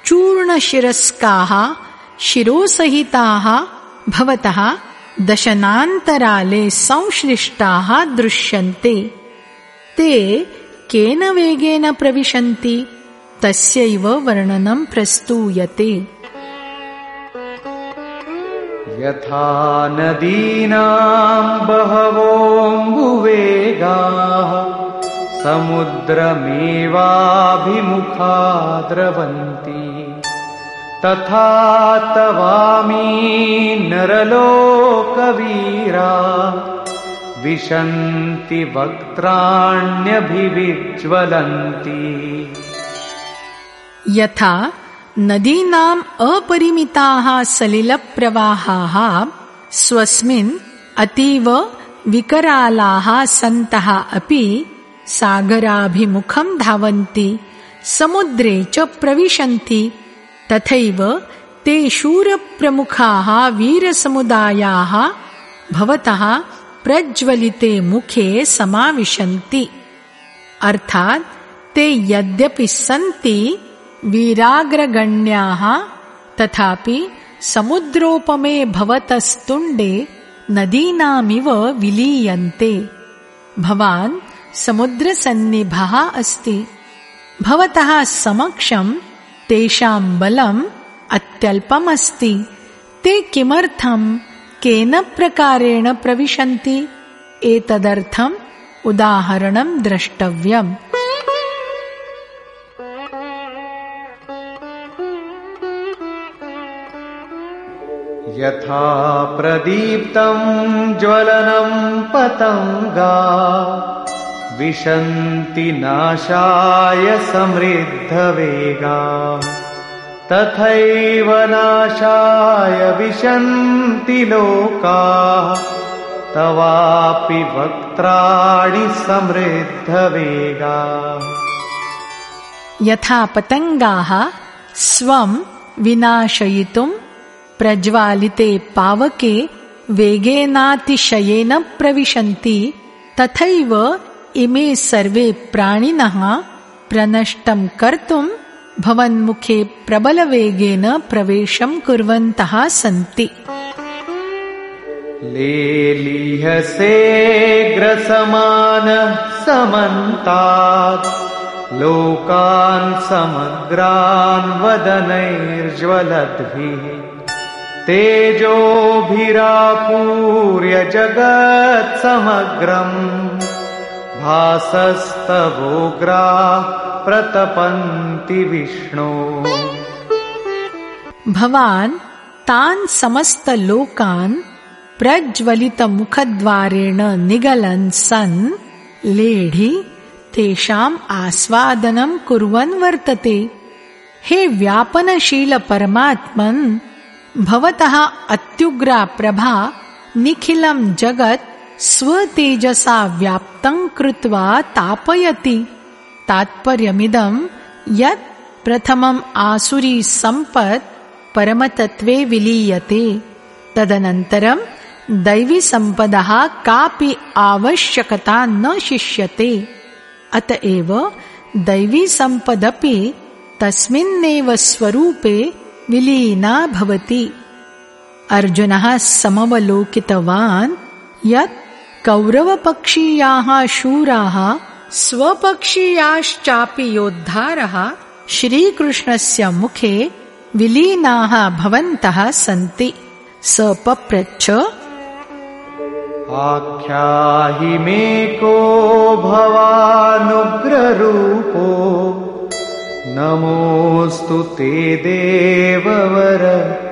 चूर्णशिरस्काः शिरोसहिताः भवतः दशनान्तराले संश्लिष्टाः दृश्यन्ते। ते केन वेगेन प्रविशन्ति? तस्यैव वर्णनं प्रस्तूयते। यथा नदीनाम् समुद्रमेवाभिमुखा द्रवन्ति तथा तवामी नरलोकवीरा विशन्ति वक्त्राण्यभिविज्वलन्ति। यथा नदीनाम् अपरिमिताः सलिलप्रवाहाः स्वस्मिन् अतीव विकरालाः सन्तः अपि सागराभिमुखम् धावन्ति समुद्रे च प्रविशन्ति तथैव ते शूरप्रमुखाः वीरसमुदायाः भवतः प्रज्वलिते मुखे समाविशन्ति। अर्थात् ते यद्यपि सन्ति वीराग्रगण्याः तथापि समुद्रोपमे भवतस्तुण्डे नदीनामिव विलीयन्ते। भवान् समुद्रसन्निभः अस्ति। भवतः समक्षम् तेषाम् बलम् अत्यल्पमस्ति। ते किमर्थम्? केन प्रकारेण प्रविशन्ति? एतदर्थम् उदाहरणम् द्रष्टव्यम्। यथा प्रदीप्तम् ज्वलनम् पतङ्गा विशन्ति नाशाय समृद्धवेगा। तथैव नाशाय विशन्ति लोकाः। तवापि वक्त्राणि समृद्धवेगा। यथा पतङ्गाः स्वम् विनाशयितुम् प्रज्वालिते पावके वेगेनातिशयेन प्रविशन्ति तथैव इमे सर्वे प्राणिनः प्रनष्टम् कर्तुम् भवन्मुखे प्रबलवेगेन प्रवेशम् कुर्वन्तः सन्ति। लेलीहसे ग्रसमानः समन्तात्। लोकान् समग्रान् वदनैर्ज्वलद्भिः। तेजोभिरापूर्य जगत्समग्रम् भासस्तवोग्रा प्रतपन्ति विष्णो। भवान् तान् समस्तलोकान् प्रज्वलितमुखद्वारेण निगलन् सन्। लेढि तेषाम् आस्वादनम् कुर्वन् वर्तते। हे व्यापनशील परमात्मन् भवतः अत्युग्रा प्रभा निखिलम् जगत् स्वतेजसा व्याप्तम् कृत्वा तापयति। तात्पर्यमिदम् यत् प्रथमम् आसुरी सम्पत् परमतत्त्वे विलीयते। तदनन्तरम् दैवीसम्पदः कापि आवश्यकता न शिष्यते। अत एव दैवीसम्पदपि तस्मिन्नेव स्वरूपे विलीना भवति। अर्जुनः समवलोकितवान् यत् कौरवपक्षीयाः शूराः स्वपक्षीयाश्चापि योद्धारः श्रीकृष्णस्य मुखे विलीनाः भवन्तः सन्ति। स पप्रच्छ। आख्याहि मे को भवानुग्ररूपो। नमोऽस्तु ते देववर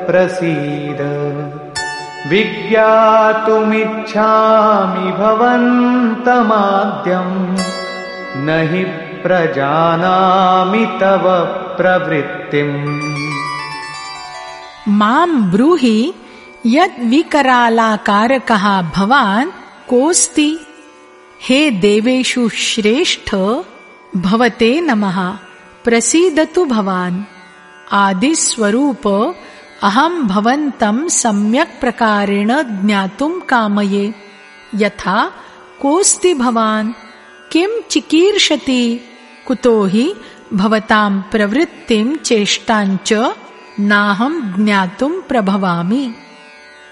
प्रसीद विज्ञातुमिच्छामि भवन्तमाद्यम् न हि प्रजानामि तव प्रवृत्तिम्। माम् ब्रूहि यद् विकरालाकारकः भवान् कोऽस्ति? हे देवेषु श्रेष्ठ, भवते नमः। प्रसीदतु भवान्। आदिस्वरूप अहं भवन्तं सम्यक् प्रकारेण ज्ञातुं कामये। यथा कोऽस्ति भवान्? किं चिकीर्षति? कुतो हि भवतां प्रवृत्तिं चेष्टाञ्च नाहं ज्ञातुं प्रभवामि।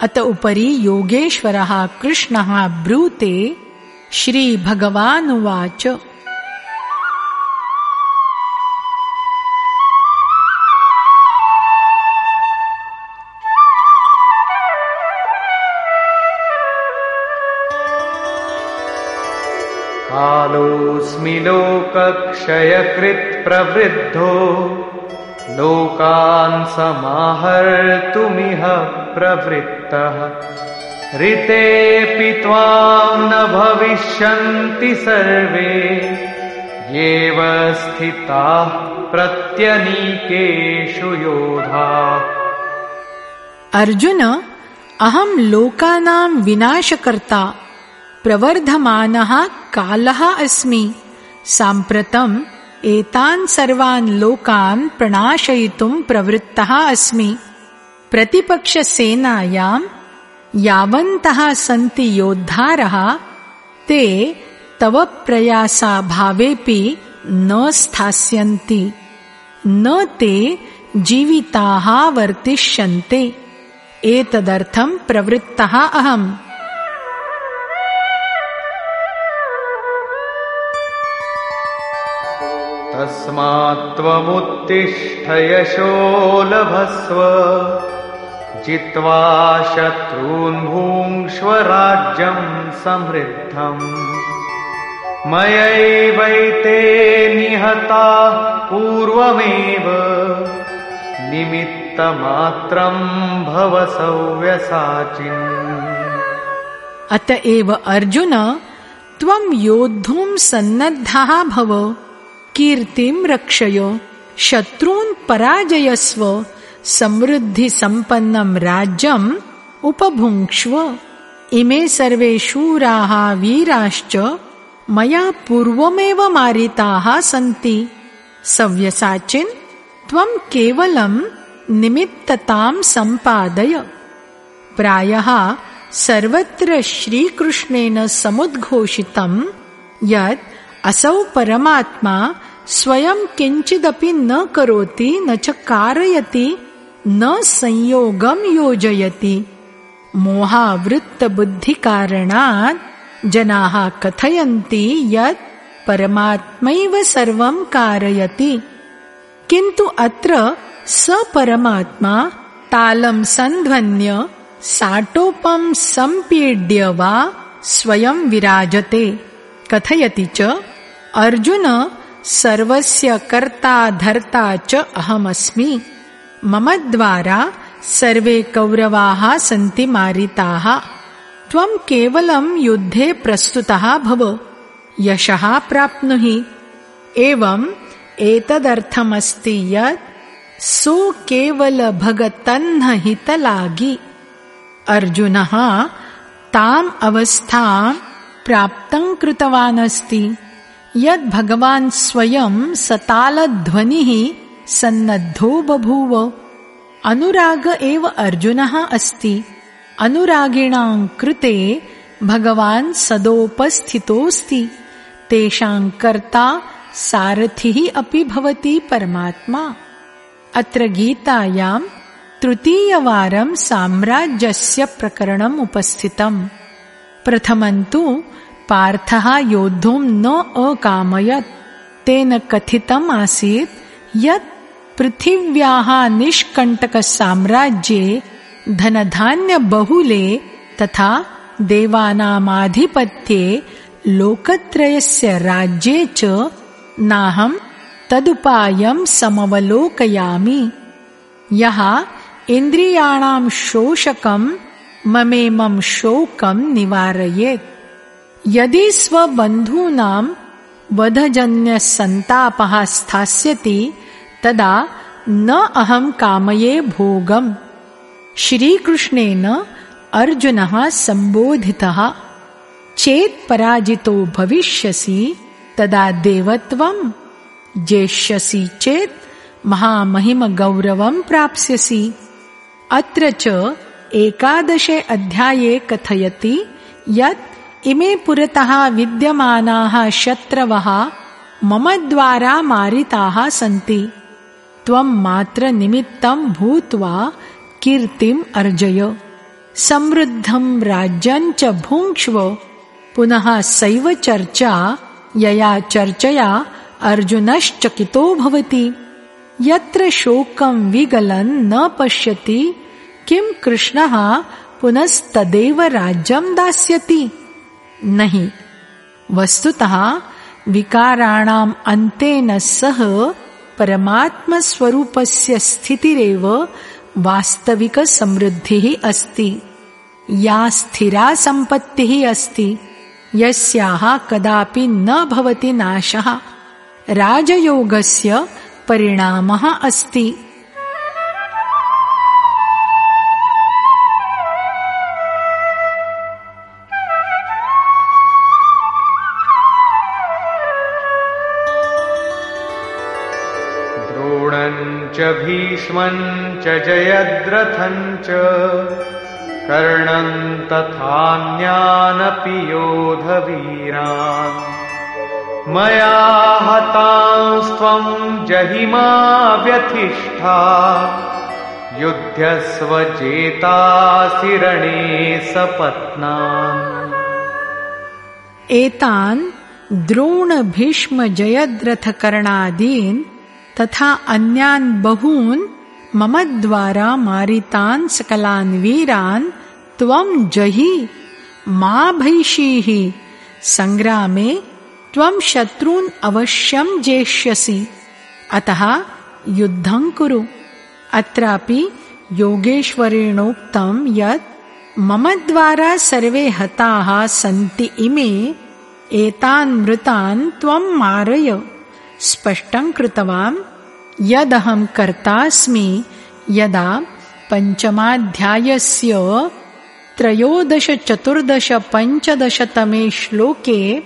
अत उपरि योगेश्वरः कृष्णः ब्रूते श्रीभगवानुवाच लोकक्षयकृत् प्रवृद्धो। लोकान् समाहर्तुमिह प्रवृत्तः। ऋतेऽपि त्वां न भविष्यन्ति सर्वे। येव स्थिताः प्रत्यनीकेषु योधा। अर्जुन अहं लोकानां विनाशकर्ता प्रवर्धमानः कालः अस्मि साम्प्रतम् एतान् सर्वान् लोकान् प्रणाशयितुं प्रवृत्तः अस्मि। प्रतिपक्षसेनायां यावन्तः सन्ति योद्धारः ते तव प्रयासाभावेऽपि न स्थास्यन्ति न ते जीविताः वर्तिष्यन्ते। एतदर्थं प्रवृत्तः अहम् तस्मात्त्वमुत्तिष्ठ यशो लभस्व जित्वा शत्रून् भूङ्क्ष्व राज्यम् समृद्धम्। मयैवैते निहता पूर्वमेव। निमित्तमात्रम् भव सव्यसाचिन्। अत एव अर्जुन त्वं योद्धुं सन्नद्धः भव कीर्तिं रक्षय। शत्रून् पराजयस्व। समृद्धिसम्पन्नं राज्यम् उपभुङ्क्ष्व। इमे सर्वे शूराः वीराश्च। मया पूर्वमेव मारिताः सन्ति। सव्यसाचिन् त्वं केवलं निमित्ततां सम्पादय। प्रायः सर्वत्र श्रीकृष्णेन समुद्घोषितं यत् असौ परमात्मा स्वयं किञ्चिदपि न करोति, न च कारयति, न संयोगं योजयति। मोहावृत्तबुद्धिकारणात् जनाः कथयन्ति यत् परमात्मैव सर्वं कारयति। किन्तु अत्र स परमात्मा तालं सन्ध्वन्य, साटोपं सम्पीड्य वा स्वयं विराजते। कथयति च अर्जुन सर्वस्य कर्ता धर्ता च अहमस्मि। मम द्वारा सर्वे कौरवाः सन्ति मारिताः। त्वं केवलं युद्धे प्रस्तुतः भव। यशः प्राप्नुहि। एवम् एतदर्थमस्ति यत् सो केवल भगतन्न हितलागि अर्जुनः ताम् अवस्थाम् प्राप्तं कृतवानस्ति। यद् भगवान् स्वयं सतालध्वनिः सन्नद्धो बभूव। अनुराग एव अर्जुनः अस्ति। अनुरागिणां कृते भगवान् सदोपस्थितोऽस्ति। तेषां कर्ता सारथिः अपि भवति परमात्मा। अत्र गीतायां तृतीयवारं साम्राज्यस्य प्रकरणम् उपस्थितम्। प्रथमन्तु पार्थः योद्धुं न अकामयत्। तेन कथितम् आसीत् यत् पृथिव्याः निष्कण्टकसाम्राज्ये धनधान्यबहुले तथा देवानामाधिपत्ये लोकत्रयस्य राज्ये च नाहं तदुपायं समवलोकयामि। यः इन्द्रियाणां शोषकं ममेमं शोकं निवारयेत् यदि स्वबन्धूनां वधजन्यसन्तापः स्थास्यति तदा न अहं कामये भोगम्। श्रीकृष्णेन अर्जुनः सम्बोधितः चेत् पराजितो भविष्यसि तदा देवत्वं जेष्यसि चेत् महामहिमगौरवं प्राप्स्यसि। अत्र च एकादशे अध्याये कथयति यत् इमे पुरतः विद्यमानाः शत्रवः मम द्वारा मारिताः सन्ति। त्वं मात्र निमित्तं भूत्वा कीर्तिम् अर्जय। समृद्धं राज्यञ्च भुङ्क्ष्व। पुनः सैव चर्चा यया चर्चया अर्जुनश्चकितो भवति। यत्र शोकं विगलन् न पश्यति किं कृष्णः पुनस्तदेव राज्यं दास्यति नहि। वस्तुतः विकाराणाम् अन्तेन सह परमात्मस्वरूपस्य स्थितिरेव वास्तविकसमृद्धिः अस्ति। या स्थिरा सम्पत्तिः अस्ति। यस्याः कदापि न भवति नाशः। राजयोगस्य परिणामः अस्ति भीष्मञ्च जयद्रथञ्च कर्णम् तथान्यानपि योधवीरान् मया हतांस्त्वम् जहिमा व्यथिष्ठा युध्यस्वचेतासि रणे सपत्नान्। एतान् द्रोणभीष्मजयद्रथकर्णादीन् तथा अन्यान् बहून् मम द्वारा मारितान् सकलान् वीरान् त्वं जहि मा भैषीः सङ्ग्रामे त्वं शत्रून् अवश्यं जेष्यसि। अतः युद्धं कुरु। अत्रापि योगेश्वरेणोक्तं यत् मम द्वारा सर्वे हताः सन्ति इमे एतान् मृतान् त्वं मारय स्पष्टं कृतवान् यदहं कर्तास्मि यदा पञ्चमाध्यायस्य त्रयोदशचतुर्दशपञ्चदशतमे श्लोके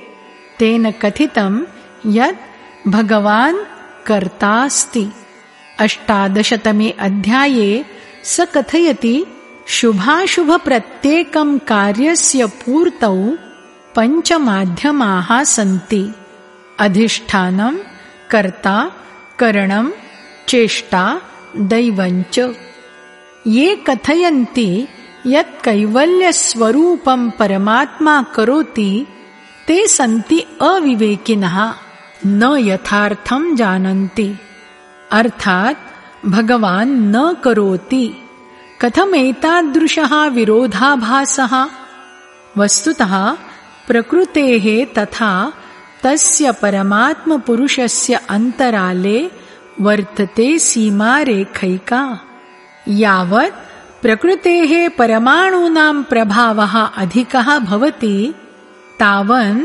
तेन कथितं यत् भगवान् कर्तास्ति। अष्टादशतमे अध्याये स कथयति शुभाशुभप्रत्येकं कार्यस्य पूर्तौ पञ्चमाध्यमाः सन्ति। अधिष्ठानं कर्ता करणं चेष्टा दैवञ्च। ये कथयन्ति यत् कैवल्यस्वरूपं परमात्मा करोति ते सन्ति अविवेकिनः न यथार्थं जानन्ति। अर्थात् भगवान् न करोति। कथमेतादृशः विरोधाभासः? वस्तुतः प्रकृतेः तथा तस्य परमात्मपुरुषस्य अन्तराले वर्तते सीमारेखैका। यावत् प्रकृतेः परमाणूनां प्रभावः अधिकः भवति तावन्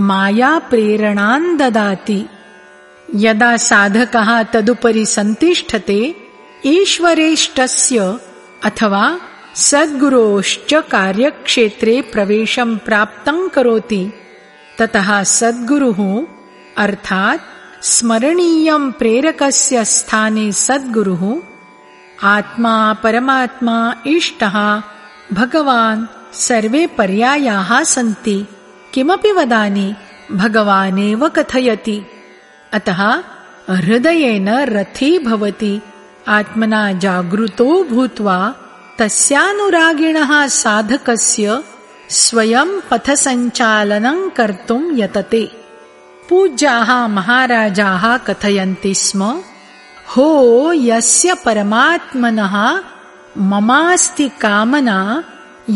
मायाप्रेरणान् ददाति। यदा साधकः तदुपरि सन्तिष्ठते ईश्वरेष्टस्य अथवा सद्गुरोश्च कार्यक्षेत्रे प्रवेशं प्राप्तं करोति ततः सद्गुरुः अर्थात् स्मरणीयं प्रेरकस्य स्थाने सद्गुरुः आत्मा परमात्मा इष्टः भगवान् सर्वे पर्यायाः सन्ति। किमपि वदानि भगवानेव कथयति। अतः हृदयेन रथी भवति। आत्मना जागृतो भूत्वा तस्यानुरागिणः साधकस्य स्वयं पथसञ्चालनं कर्तुं यतते। पूज्याः महाराजाः कथयन्ति स्म हो यस्य परमात्मनः ममास्ति कामना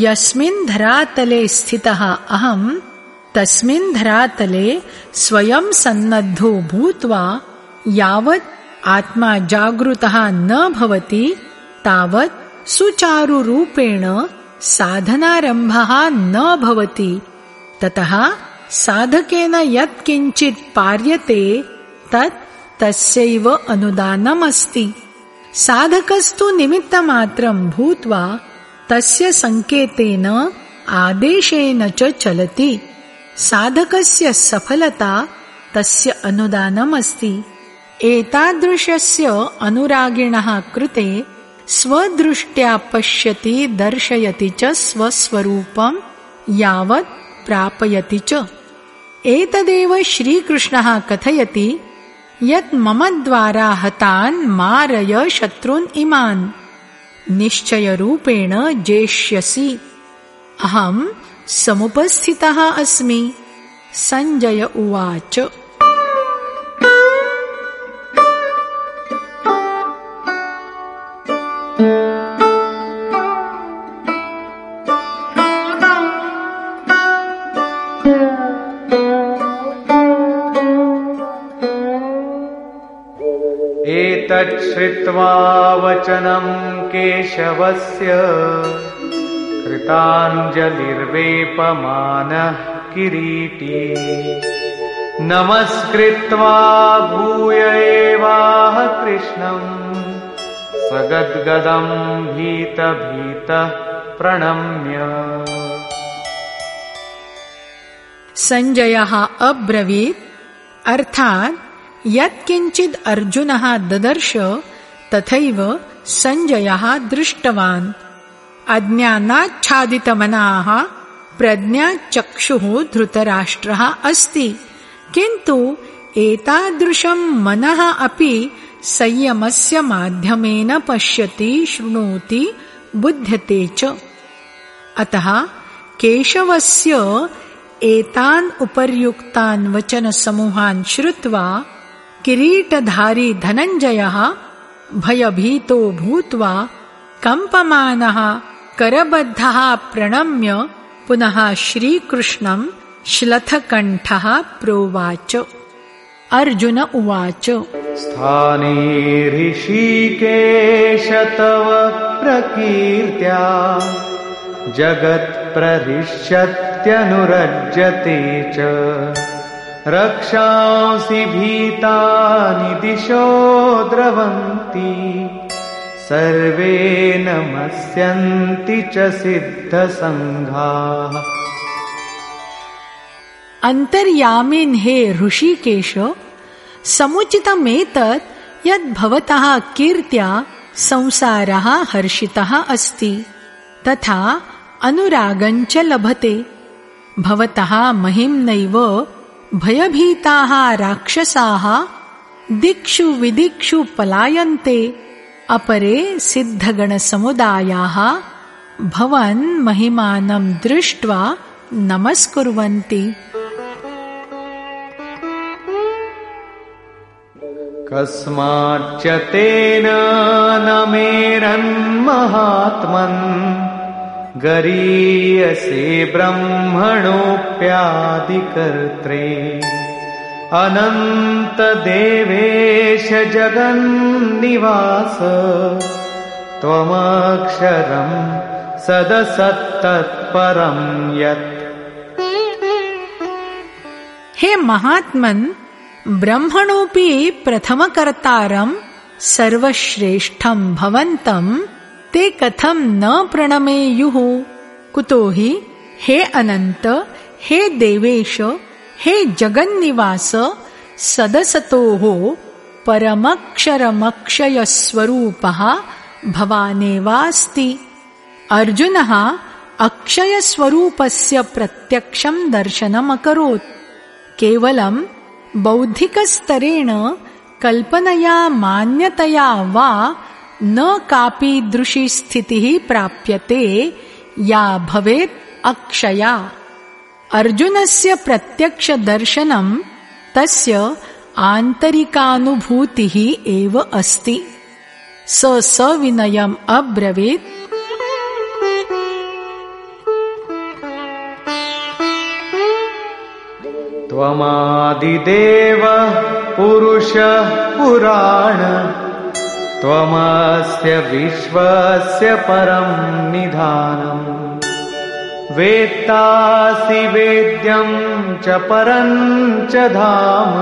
यस्मिन् धरातले स्थितः अहम् तस्मिन् धरातले स्वयं सन्नद्धो भूत्वा यावत् आत्मा जागृतः न भवति तावत् सुचारुरूपेण साधनारम्भः न भवति। ततः साधकेन यत्किञ्चित् पार्यते तत् तस्यैव अनुदानमस्ति। साधकस्तु निमित्तमात्रं भूत्वा तस्य सङ्केतेन आदेशेन च चलति। साधकस्य सफलता तस्य अनुदानमस्ति। एतादृशस्य अनुरागिणः कृते स्वदृष्ट्या पश्यति दर्शयति च स्वस्वरूपं यावत् प्रापयति च। एतदेव श्रीकृष्णः कथयति यत् मम द्वारा हतान् मारय शत्रून् इमान्। निश्चयरूपेण जेष्यसि। अहम् समुपस्थितः अस्मि। सञ्जय उवाच एतच्छ्रुत्वा वचनम् केशवस्य कृताञ्जलिर्वेपमानः किरीटी। नमस्कृत्वा भूय एवाह कृष्णम् सगद्गदम् भीतभीतः प्रणम्य। सञ्जयः अब्रवीत् अर्थात् यत्किञ्चिद् अर्जुनः ददर्श तथैव सञ्जयः दृष्टवान्। अज्ञानाच्छादितमनाः प्रज्ञाचक्षुः धृतराष्ट्रः अस्ति। किन्तु एतादृशम् मनः अपि संयमस्य माध्यमेन पश्यति शृणोति बुध्यते च। अतः केशवस्य एतान् उपर्युक्तान् वचनसमूहान् श्रुत्वा किरीटधारी धनञ्जयः भयभीतो भूत्वा कम्पमानः करबद्धः प्रणम्य पुनः श्रीकृष्णम् श्लथकण्ठः प्रोवाच। अर्जुन उवाच। स्थाने ऋषिकेश तव प्रकीर्त्या। जगत्प्रहृष्यत्यनुरज्यते च। रक्षांसि भीतानि दिशो द्रवन्ति। सर्वे नमस्यन्ति च सिद्धसङ्घाः। अन्तर्यामिन् हे ऋषिकेश समुचितमेतत् यद्भवतः कीर्त्या संसारः हर्षितः अस्ति। तथा अनुरागञ्च लभते। भवतः महिम्नैव भयभीताः राक्षसाः दिक्षु विदिक्षु पलायन्ते अपरे सिद्धगणसमुदायाः भवन् महिमानं दृष्ट्वा नमस्कुर्वन्ति। कस्माच्च तेन न मेरन्महात्मन् गरीयसे ब्रह्मणोऽप्यादिकर्त्रे। अनन्तदेवेश जगन्निवास। त्वमक्षरम् सदसत्तत्परम् यत्। हे महात्मन् ब्रह्मणोऽपि प्रथमकर्तारम् सर्वश्रेष्ठम् भवन्तम् ते कथम् न प्रणमेयुः? कुतो हि हे अनन्त हे देवेश हे जगन्निवास सदसतोः परमक्षरमक्षयस्वरूपः भवानेवास्ति अर्जुनः अक्षयस्वरूपस्य प्रत्यक्षम् दर्शनमकरोत्। केवलम् बौद्धिकस्तरेण कल्पनया मान्यतया वा न कापि स्थितिः प्राप्यते या भवेत् अक्षया। अर्जुनस्य प्रत्यक्षदर्शनम् तस्य आन्तरिकानुभूतिः एव अस्ति। स सविनयम् अब्रवीत्। त्वमादिदेव पुरुषः पुराण त्वमस्य विश्वस्य परम् निधानम् वेत्तासि वेद्यम् च परम् च धाम।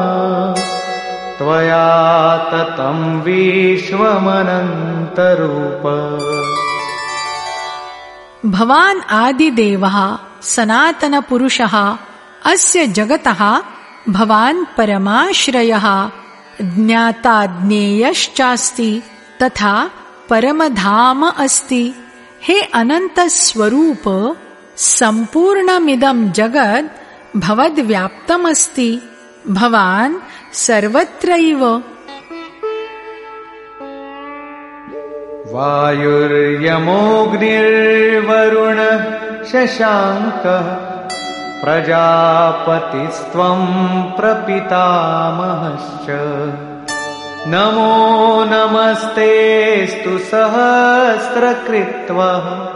त्वया ततम् विश्वमनन्तरूप। भवान् आदिदेवः सनातनपुरुषः अस्य जगतः भवान् परमाश्रयः ज्ञाता ज्ञेयश्चास्ति तथा परमधाम अस्ति। हे अनन्तस्वरूप सम्पूर्णमिदं जगद् भवद्व्याप्तमस्ति। भवान् सर्वत्रैव। वायुर्यमोऽग्निर्वरुण शशाङ्कः प्रजापतिस्त्वं प्रपितामहश्च। नमो नमस्तेस्तु सहस्रकृत्वः।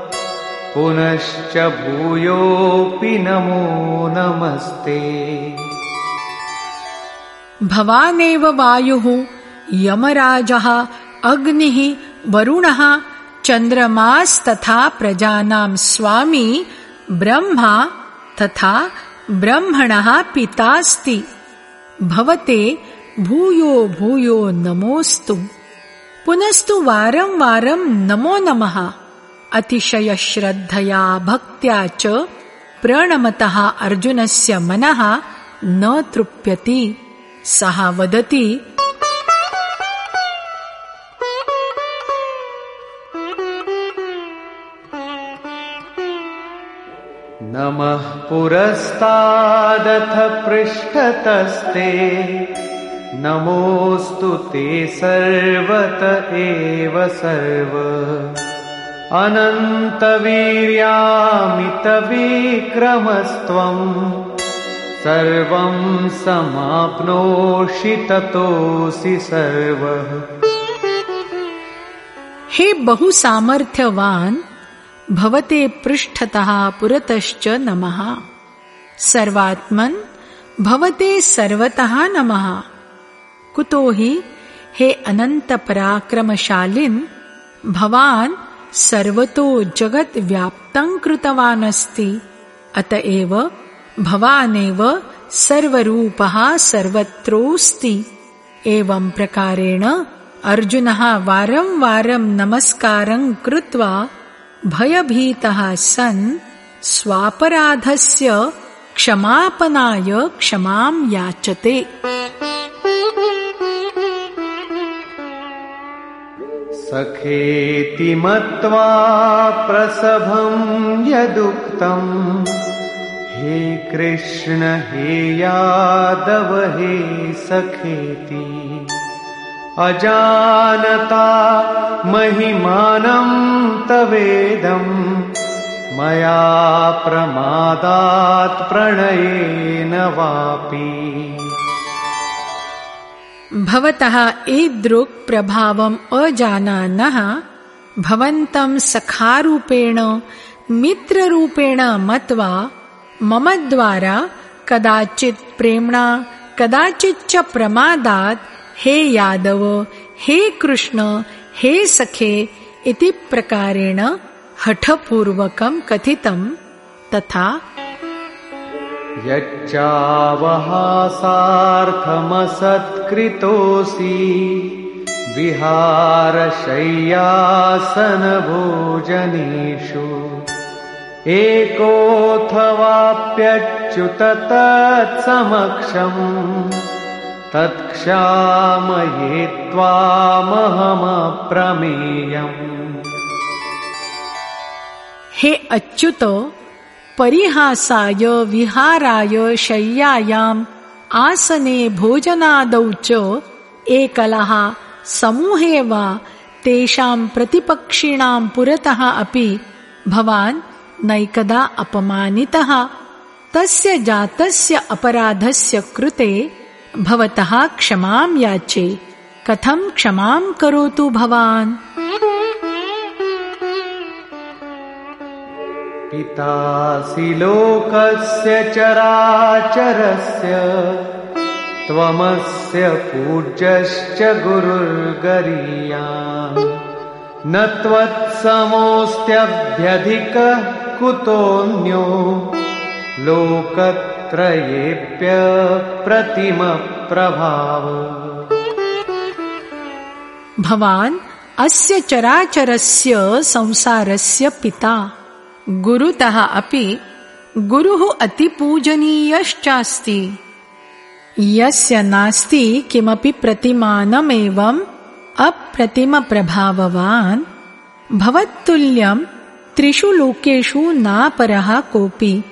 पुनश्च भूयोऽपि नमो नमस्ते। भवानेव वायुः, यमराजः, अग्निः, वरुणः, चन्द्रमास्तथा प्रजानां स्वामी, ब्रह्मा तथा ब्रह्मणः पितास्ति। भवते भूयो भूयो नमोऽस्तु। पुनस्तु वारं वारं नमो नमः। अतिशयश्रद्धया भक्त्या च प्रणमतः अर्जुनस्य मनः न तृप्यति। सः वदति नमः पुरस्तादथ पृष्ठतस्ते। नमोऽस्तु ते सर्वत एव सर्व। अनन्तवीर्यामितविक्रमस्त्वम् सर्वं समाप्नोषि ततोऽसि सर्वः। हे बहुसामर्थ्यवान् भवते पृष्ठतः पुरतश्च नमः। सर्वात्मन् भवते सर्वतः नमः। कुतो हि हे अनन्तपराक्रमशालिन् भवान् सर्वतो जगत् व्याप्तं कृतवान् अस्ति अत एव भवानेव सर्वरूपः सर्वत्रोऽस्ति। एवं प्रकारेण अर्जुनः वारं वारं नमस्कारं कृत्वा भयभीतः सन् स्वापराधस्य क्षमापनाय क्षमां याचते। सखेति मत्वा प्रसभं यदुक्तम्। हे कृष्ण, हे यादव, हे सखेति। अजानता महिमानं तवेदम् मया प्रमादात् प्रणयेन वापि। भवतः ईदृक् प्रभावम् अजानानः भवन्तं सखारूपेण मित्ररूपेण मत्वा मम द्वारा कदाचित् प्रेम्णा कदाचिच्च प्रमादात् हे यादव हे कृष्ण हे सखे इति प्रकारेण हठपूर्वकं कथितं तथा यच्चावहासार्थमसत्कृतोऽसि विहारशय्यासनभोजनेषु। एकोऽथवाप्यच्युत तत्समक्षम् तत्क्षामये त्वामहमप्रमेयम्। हे अच्युत परिहासाय विहाराय शय्यायाम् आसने भोजनादौ च एकलः समूहे वा तेषां प्रतिपक्षिणां पुरतः अपि भवान् नैकदा अपमानितः। तस्य जातस्य अपराधस्य कृते भवतः क्षमां याचे। कथं क्षमां करोतु भवान्? पितासि लोकस्य चराचरस्य, त्वमस्य पूज्यश्च गुरुर्गरीया न त्वत्समोऽस्त्यभ्यधिकः कुतोऽन्यो लोक प्रतिमप्रभाव। भवान् अस्य चराचरस्य संसारस्य पिता। गुरुतः अपि गुरुः अतिपूजनीयश्चास्ति। यस्य नास्ति किमपि प्रतिमानमेवं अप्रतिमप्रभाववान्। भवत्तुल्यम् त्रिषु लोकेषु नापरः कोऽपि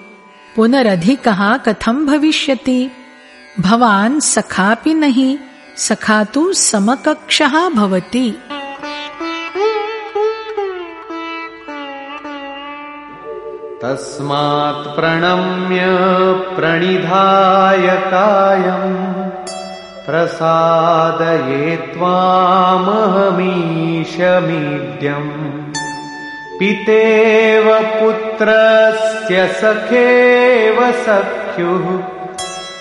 पुनरधिकः कथम् भविष्यति? भवान् सखापि नहि सखा तु समकक्षः तस्मात् प्रणम्य प्रणिधाय कायम् प्रसादये त्वामहमीशमीड्यम्। पितेव पुत्रस्य सखेव सख्युः।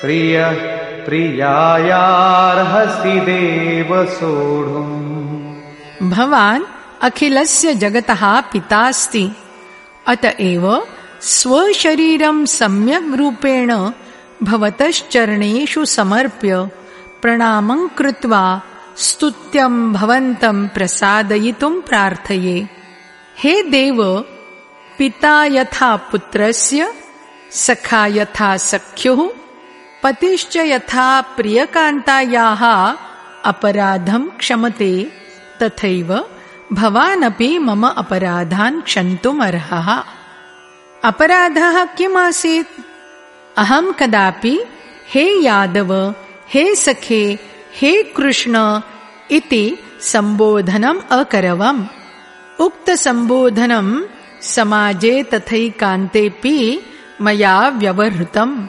प्रियः प्रियायार्हसि देव सोढुम् भवान् अखिलस्य जगतः पितास्ति अत एव स्वशरीरं सम्यग् रूपेण भवतश्चरणेषु समर्प्य प्रणामं कृत्वा स्तुत्यं भवन्तं प्रसादयितुं प्रार्थये हे देव पिता यथा पुत्रस्य सखा यथा सख्युः पतिश्च यथा प्रियकान्तायाः अपराधं क्षमते तथैव भवानपि मम अपराधान् क्षन्तुमर्हः। अपराधः किमासीत्? अहम् कदापि हे यादव हे सखे हे कृष्ण इति सम्बोधनम् अकरवम् उक्तसम्बोधनम् समाजे तथैकान्तेऽपि मया व्यवहृतम्।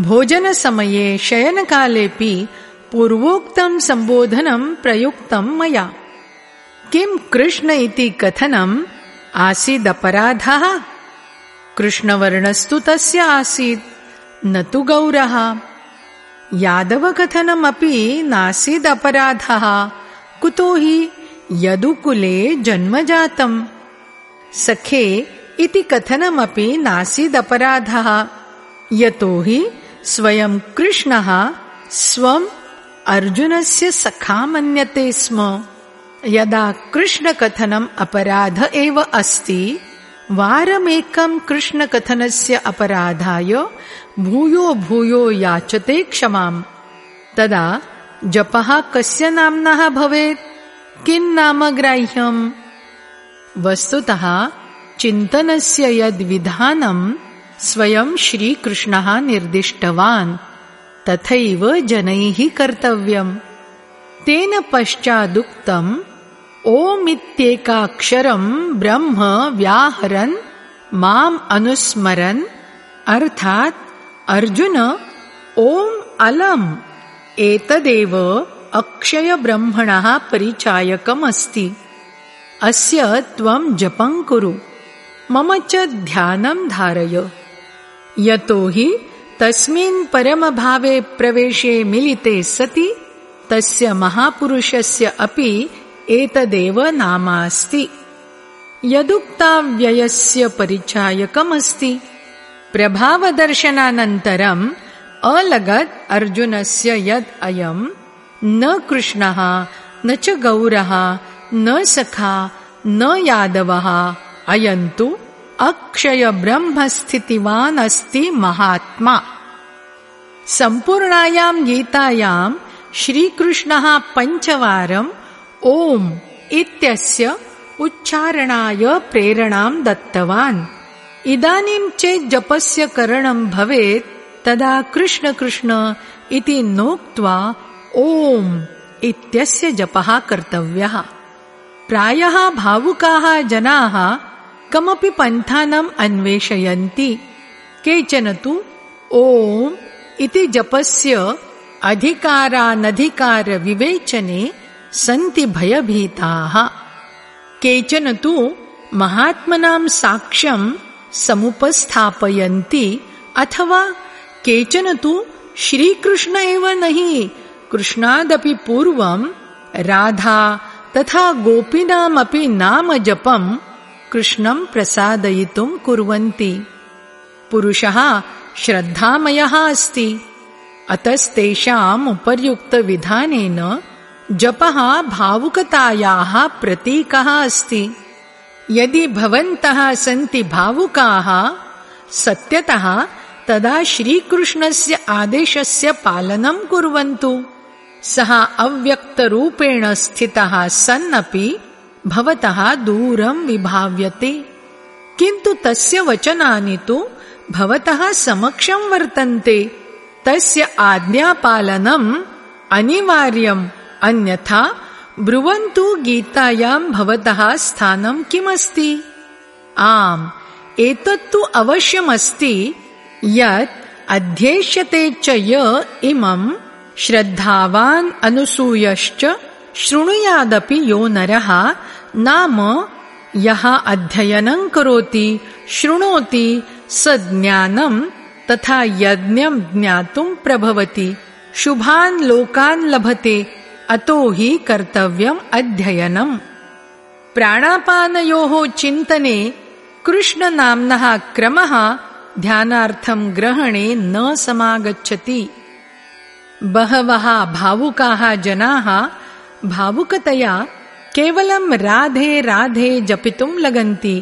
भोजनसमये शयनकालेऽपि पूर्वोक्तम् सम्बोधनम् प्रयुक्तम् मया। किम् कृष्ण इति कथनम् आसीदपराधः? कृष्णवर्णस्तु तस्य आसीत् न तु गौरः। यादवकथनमपि नासीदपराधः। कुतो हि यदुकुले जन्म जातम् सखे इति कथनमपि नासीदपराधः। यतो हि स्वयम् कृष्णः स्वम् अर्जुनस्य सखा मन्यते स्म। यदा कृष्णकथनम् अपराध एव अस्ति वारमेकम् कृष्णकथनस्य अपराधाय भूयो भूयो याचते क्षमाम्। तदा जपः कस्य नाम्नः भवेत् किम् नाम ग्राह्यम्? वस्तुतः चिन्तनस्य यद्विधानम् स्वयम् श्रीकृष्णः निर्दिष्टवान् तथैव जनैः कर्तव्यम्। तेन पश्चादुक्तम् ओमित्येकाक्षरम् ब्रह्म व्याहरन् माम् अनुस्मरन् अर्थात् अर्जुन ओम् अलम् एतदेव अक्षयब्रह्मणः परिचायकमस्ति। अस्य त्वम् जपम् कुरु। मम च ध्यानम् धारय। यतो हि तस्मिन् परमभावे प्रवेशे मिलिते सति तस्य महापुरुषस्य अपि एतदेव नामास्ति। यदुक्ताव्ययस्य परिचायकमस्ति। प्रभावदर्शनानन्तरम् अलगत् अर्जुनस्य यद् अयम् न कृष्णः न च गौरः न सखा न यादवः। अयन्तु अक्षयब्रह्मस्थितिवान् अस्ति महात्मा। सम्पूर्णायाम् गीतायाम् श्रीकृष्णः पञ्चवारम् ओम् इत्यस्य उच्चारणाय प्रेरणाम् दत्तवान्। इदानीम् चेत् जपस्य करणम् भवेत् तदा कृष्ण कृष्ण इति नोक्त्वा ओम् इत्यस्य जपः कर्तव्यः। प्रायः भावुकाः जनाः कमपि पन्थानम् अन्वेषयन्ति। केचन तु ओम् इति जपस्य अधिकारानधिकारविवेचने सन्ति भयभीताः। केचन तु महात्मनां साक्ष्यम् समुपस्थापयन्ति अथवा केचन तु श्रीकृष्ण एव नहि कृष्णादपि पूर्वम् राधा तथा गोपीनामपि नाम जपम् कृष्णम् प्रसादयितुम् कुर्वन्ति। पुरुषः श्रद्धामयः अस्ति। अतस्तेषाम् उपर्युक्तविधानेन जपः भावुकतायाः प्रतीकः अस्ति। यदि भवन्तः सन्ति भावुकाः सत्यतः तदा श्रीकृष्णस्य आदेशस्य पालनं कुर्वन्तु सः अव्यक्तरूपेण स्थितः सन्नपि भवतः दूरं विभाव्यते। किन्तु तस्य वचनानि तु भवतः समक्षं वर्तन्ते। तस्य आज्ञापालनम् अनिवार्यम् अन्यथा ब्रुवन्तु गीतायां भवतः स्थानं किमस्ति? आम् एतत्तु अवश्यमस्ति यत् अध्येष्यते च य इमम् श्रद्धावान् अनुसूयश्च शृणुयादपि यो नरः नाम यः अध्ययनं करोति शृणोति स ज्ञानम् तथा यज्ञम् ज्ञातुम् प्रभवति। शुभान् लोकान् लभते अतो हि कर्तव्यम् अध्ययनम्। प्राणापानयोः चिन्तने कृष्णनाम्नः क्रमः ध्यानार्थम् ग्रहणे न समागच्छति बहवः भावुकाः जनाः भावुकतया केवलं राधे राधे जपितुम् लगन्ति।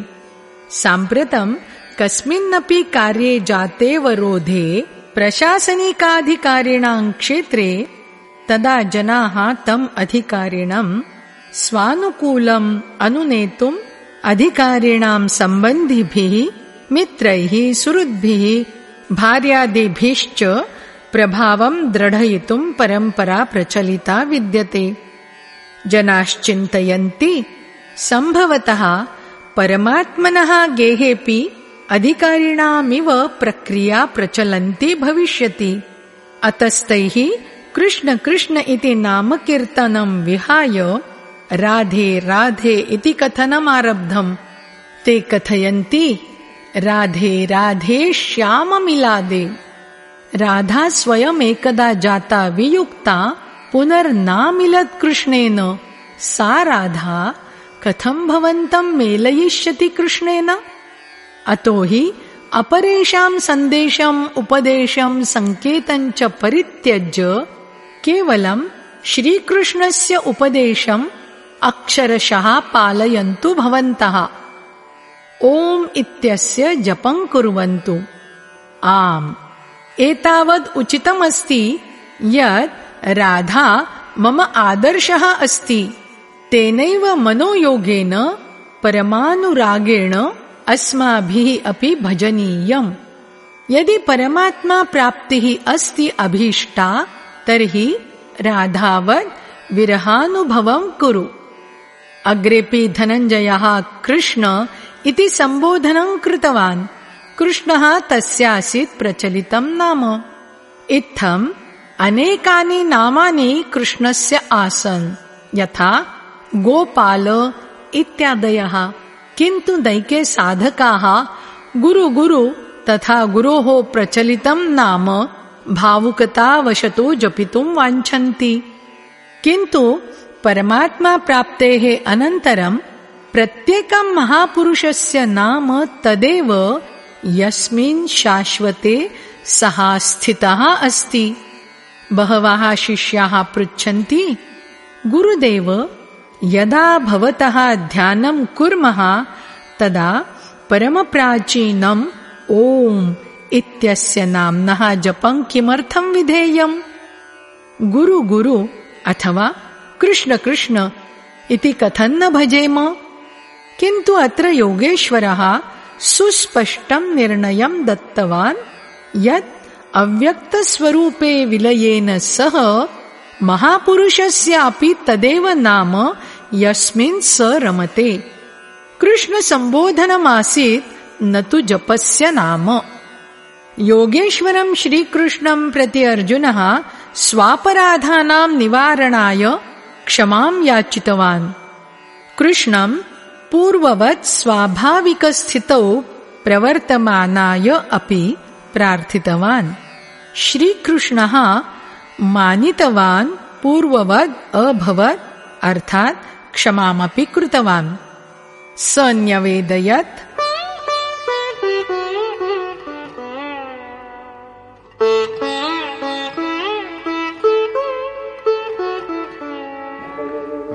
साम्प्रतम् कस्मिन्नपि कार्ये जातेवरोधे प्रशासनिकाधिकारिणाम् क्षेत्रे तदा जनाः तम् अधिकारिणम् स्वानुकूलम् अनुनेतुम् अधिकारिणाम् सम्बन्धिभिः मित्रैः सुहृद्भिः भार्यादिभिश्च प्रभावम् दृढयितुम् परम्परा प्रचलिता विद्यते। जनाश्चिन्तयन्ति सम्भवतः परमात्मनः गेहेऽपि अधिकारिणामिव प्रक्रिया प्रचलन्ती भविष्यति। अतस्तैः कृष्ण कृष्ण इति नामकीर्तनम् विहाय राधे राधे इति कथनमारब्धम्। ते कथयन्ति राधे राधे श्याममिलादे राधा स्वयमेकदा जाता वियुक्ता पुनर्नामिलत् कृष्णेन। सा राधा कथम् भवन्तम् मेलयिष्यति कृष्णेन? अतो हि अपरेषाम् सन्देशम् उपदेशम् सङ्केतम् च परित्यज्य केवलम् श्रीकृष्णस्य उपदेशम् अक्षरशः पालयन्तु भवन्तः। ओम् इत्यस्य जपम् कुर्वन्तु। आम् एतावद् उचितमस्ति यत् राधा मम आदर्शः अस्ति। तेनैव मनोयोगेन परमानुरागेण अस्माभिः अपि भजनीयम्। यदि परमात्मा प्राप्तिः अस्ति अभीष्टा तर्हि राधावत् विरहानुभवम् कुरु। अग्रेपि धनञ्जयः कृष्ण इति सम्बोधनम् कृतवान् कृष्णः तस्यासीत् प्रचलितम् नाम। इत्थम् अनेकानि नामानि कृष्णस्य आसन्। यथा गोपाल इत्यादयः। किन्तु नैके साधकाः गुरु गुरु तथा गुरोः प्रचलितम् नाम भावुकतावशतो जपितुम् वाञ्छन्ति। किन्तु परमात्मा प्राप्तेः अनन्तरम् प्रत्येकम् महापुरुषस्य नाम तदेव यस्मिन् शाश्वते सः स्थितः अस्ति। बहवः शिष्याः पृच्छन्ति गुरुदेव यदा भवतः ध्यानं कुर्मः तदा परमप्राचीनम् ओम् इत्यस्य नाम्नः जपं किमर्थं विधेयम्? गुरु गुरु अथवा कृष्ण कृष्ण इति कथन्न भजेम? किन्तु अत्र योगेश्वरः सुस्पष्टं निर्णयं दत्तवान् यत् अव्यक्तस्वरूपे विलयेन सह महापुरुषस्य अपि तदेव नाम यस्मिन् स रमते। कृष्णसम्बोधनमासीत् न तु जपस्य नाम। योगेश्वरं श्रीकृष्णं प्रति अर्जुनः स्वापराधानां निवारणाय क्षमां याचितवान्। कृष्णं पूर्ववत् स्वाभाविकस्थितौ प्रवर्तमानाय अपि प्रार्थितवान्। श्रीकृष्णः मानितवान् पूर्ववद् अभवत् अर्थात् क्षमामपि कृतवान्। स न्यवेदयत्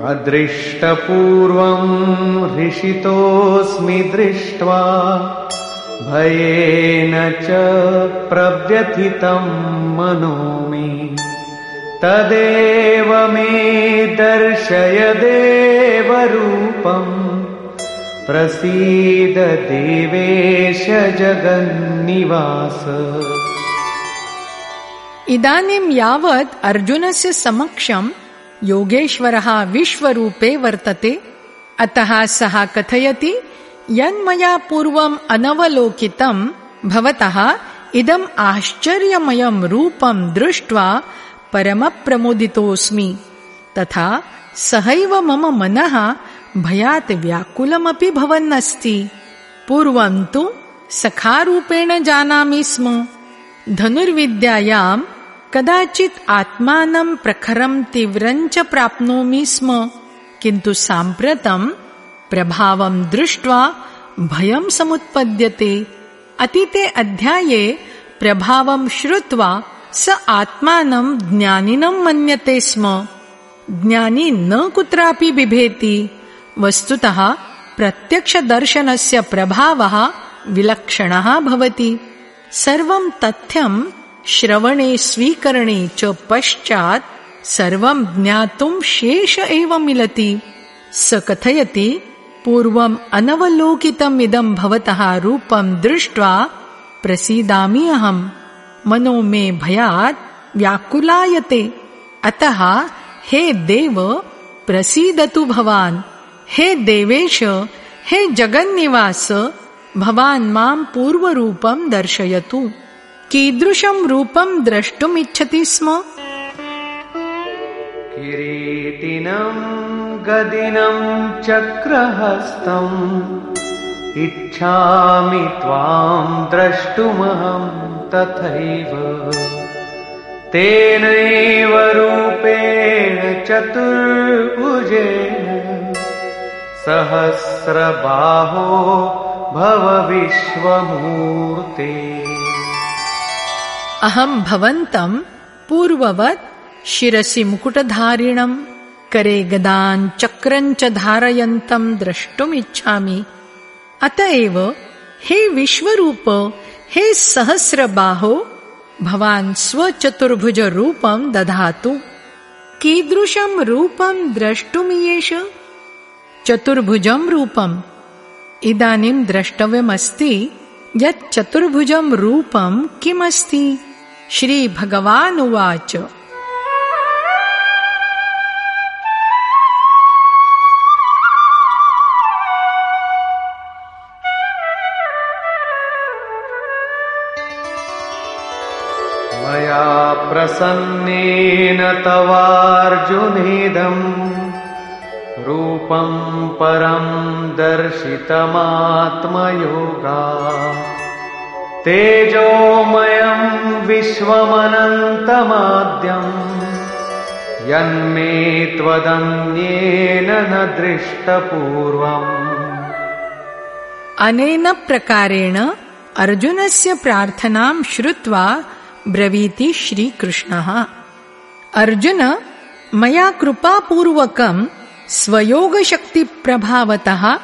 अदृष्टपूर्वम् हृषितोऽस्मि दृष्ट्वा भयेन च प्रव्यथितम् मनो मे तदेव मे दर्शय देवरूपम्। प्रसीद देवेश जगन्निवास। इदानीं यावत् अर्जुनस्य समक्षम् योगेश्वरः विश्वरूपे वर्तते। अतः सः कथयति यन्मया पूर्वम् अनवलोकितम् भवतः इदम् आश्चर्यमयम् रूपम् दृष्ट्वा परमप्रमुदितोऽस्मि। तथा सहैव मम मनः भयात् व्याकुलमपि भवन्नस्ति। पूर्वम् तु सखारूपेण जानामि स्म। धनुर्विद्यायाम् कदाचित् आत्मानं प्रखरम् तीव्रञ्च प्राप्नोमि स्म किन्तु साम्प्रतम् प्रभावम् दृष्ट्वा भयम् समुत्पद्यते। अतीते अध्याये प्रभावम् श्रुत्वा स आत्मानम् ज्ञानिनम् मन्यते स्म। ज्ञानी न कुत्रापि बिभेति। वस्तुतः प्रत्यक्षदर्शनस्य प्रभावः विलक्षणः भवति। सर्वम् तथ्यम् श्रवणे स्वीकरणे च पश्चात् सर्वं ज्ञातुं शेष एव मिलति। स कथयति, पूर्वम् अनवलोकितमिदम् भवतः रूपम् दृष्ट्वा प्रसीदामि अहम् मनो मे भयात् व्याकुलायते। अतः हे देव, प्रसीदतु भवान्। हे देवेश, हे जगन्निवास, भवान् माम् पूर्वरूपम् दर्शयतु। कीदृशम् रूपम् द्रष्टुमिच्छति स्म? किरीटिनम् गदिनम् चक्रहस्तम्। इच्छामि त्वाम् द्रष्टुमहम् तथैव। तेनैव रूपेण चतुर्भुजेन। सहस्रबाहो भव विश्वमूर्ते अहम् भवन्तम् पूर्ववत् शिरसि मुकुटधारिणम् करे गदान् चक्रम् च धारयन्तम् द्रष्टुमिच्छामि अत एव हे विश्वरूप हे सहस्रबाहो भवान् स्वचतुर्भुजरूपम् दधातु। कीदृशम् रूपम् द्रष्टुमियेष चतुर्भुजम् रूपम्। इदानीम् द्रष्टव्यमस्ति यत् चतुर्भुजम् रूपम् किमस्ति श्रीभगवानुवाच प्रसन्नेन तवार्जुनेदम्। रूपम् परम् दर्शितमात्मयोगा। तेजोमयम् विश्वमनन्तमाद्यम् यन्मे त्वदन्येन न दृष्टपूर्वम्। अनेन प्रकारेण अर्जुनस्य प्रार्थनाम् श्रुत्वा ब्रवीति श्रीकृष्णः। अर्जुन, मया कृपापूर्वकम् स्वयोगशक्तिप्रभावतः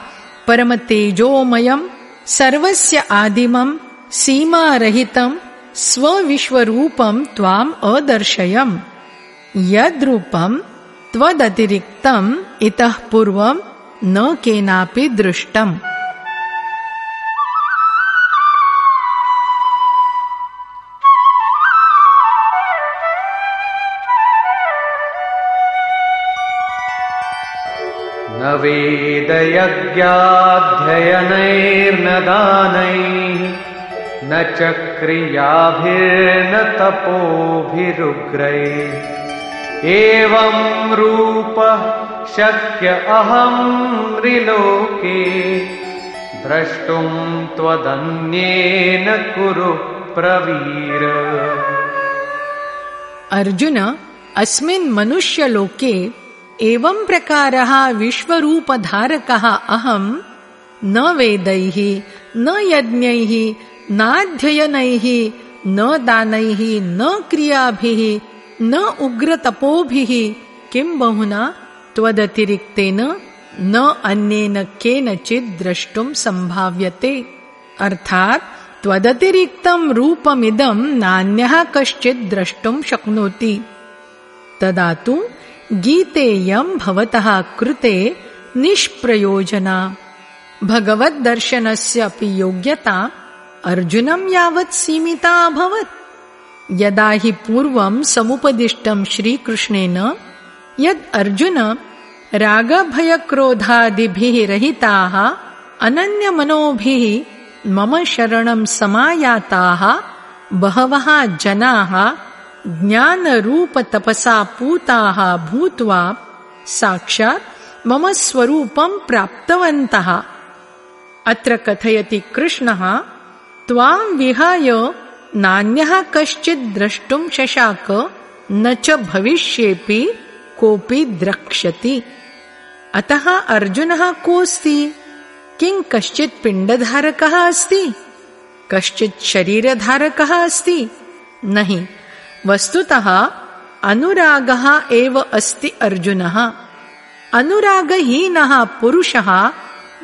परमतेजोमयम् सर्वस्य आदिमम् सीमारहितम् स्वविश्वरूपम् त्वाम् अदर्शयम्। यद्रूपम् त्वदतिरिक्तम् इतः पूर्वम् न केनापि दृष्टम्। वेदयज्ञाध्ययनैर्न दानैः न च क्रियाभिर्न तपोभिरुग्रैः। एवम् रूपः शक्य अहम् त्रिलोके द्रष्टुम् त्वदन्येन कुरु प्रवीर। अर्जुन अस्मिन् मनुष्यलोके एवं प्रकारः विश्वरूपधारकः अहम् न वेदैः न यज्ञैः नाध्ययनैः न दानैः न क्रियाभिः न उग्रतपोभिः किम् बहुना? त्वदतिरिक्तेन न अन्येन केनचित् द्रष्टुम् सम्भाव्यते। अर्थात् त्वदतिरिक्तम् रूपमिदम् नान्यः कश्चित् द्रष्टुम् शक्नोति। तदा तु गीतेयं भवतः कृते निष्प्रयोजना। भगवद्दर्शनस्य अपि योग्यता अर्जुनं यावत् सीमिता अभवत्। यदा हि पूर्वं समुपदिष्टं श्रीकृष्णेन यद् अर्जुन रागभयक्रोधादिभिः रहिताः अनन्यमनोभिः मम शरणं समायाताः बहवः जनाः ज्ञानरूपतपसा पूताः भूत्वा साक्षात् मम स्वरूपं प्राप्तवन्तः। अत्र कथयति कृष्णः त्वां विहाय नान्यः कश्चित् द्रष्टुं शशाक न च भविष्येऽपि कोऽपि द्रक्ष्यति। अतः अर्जुनः कोऽस्ति? किं कश्चित् पिण्डधारकः अस्ति? कश्चित् शरीरधारकः अस्ति? नहि। वस्तुतः अनुरागः एव अस्ति अर्जुनः। अनुरागहीनः पुरुषः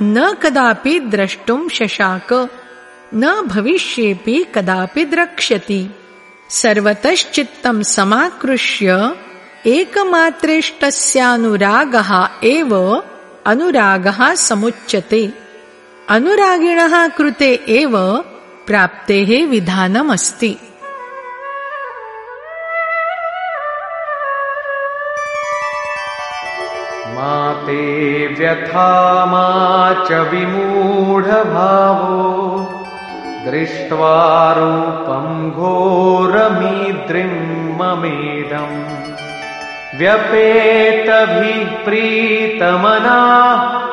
न कदापि द्रष्टुं शशाक न भविष्येऽपि कदापि द्रक्ष्यति। सर्वतश्चित्तं समाकृष्य एकमात्रेष्टस्यानुरागः एव अनुरागः समुच्यते। अनुरागिणः कृते एव प्राप्तेः विधानमस्ति। मा ते व्यथा मा च विमूढभावो दृष्ट्वा रूपम् घोरमीद्रिम् ममेदम्। व्यपेतभिप्रीतमना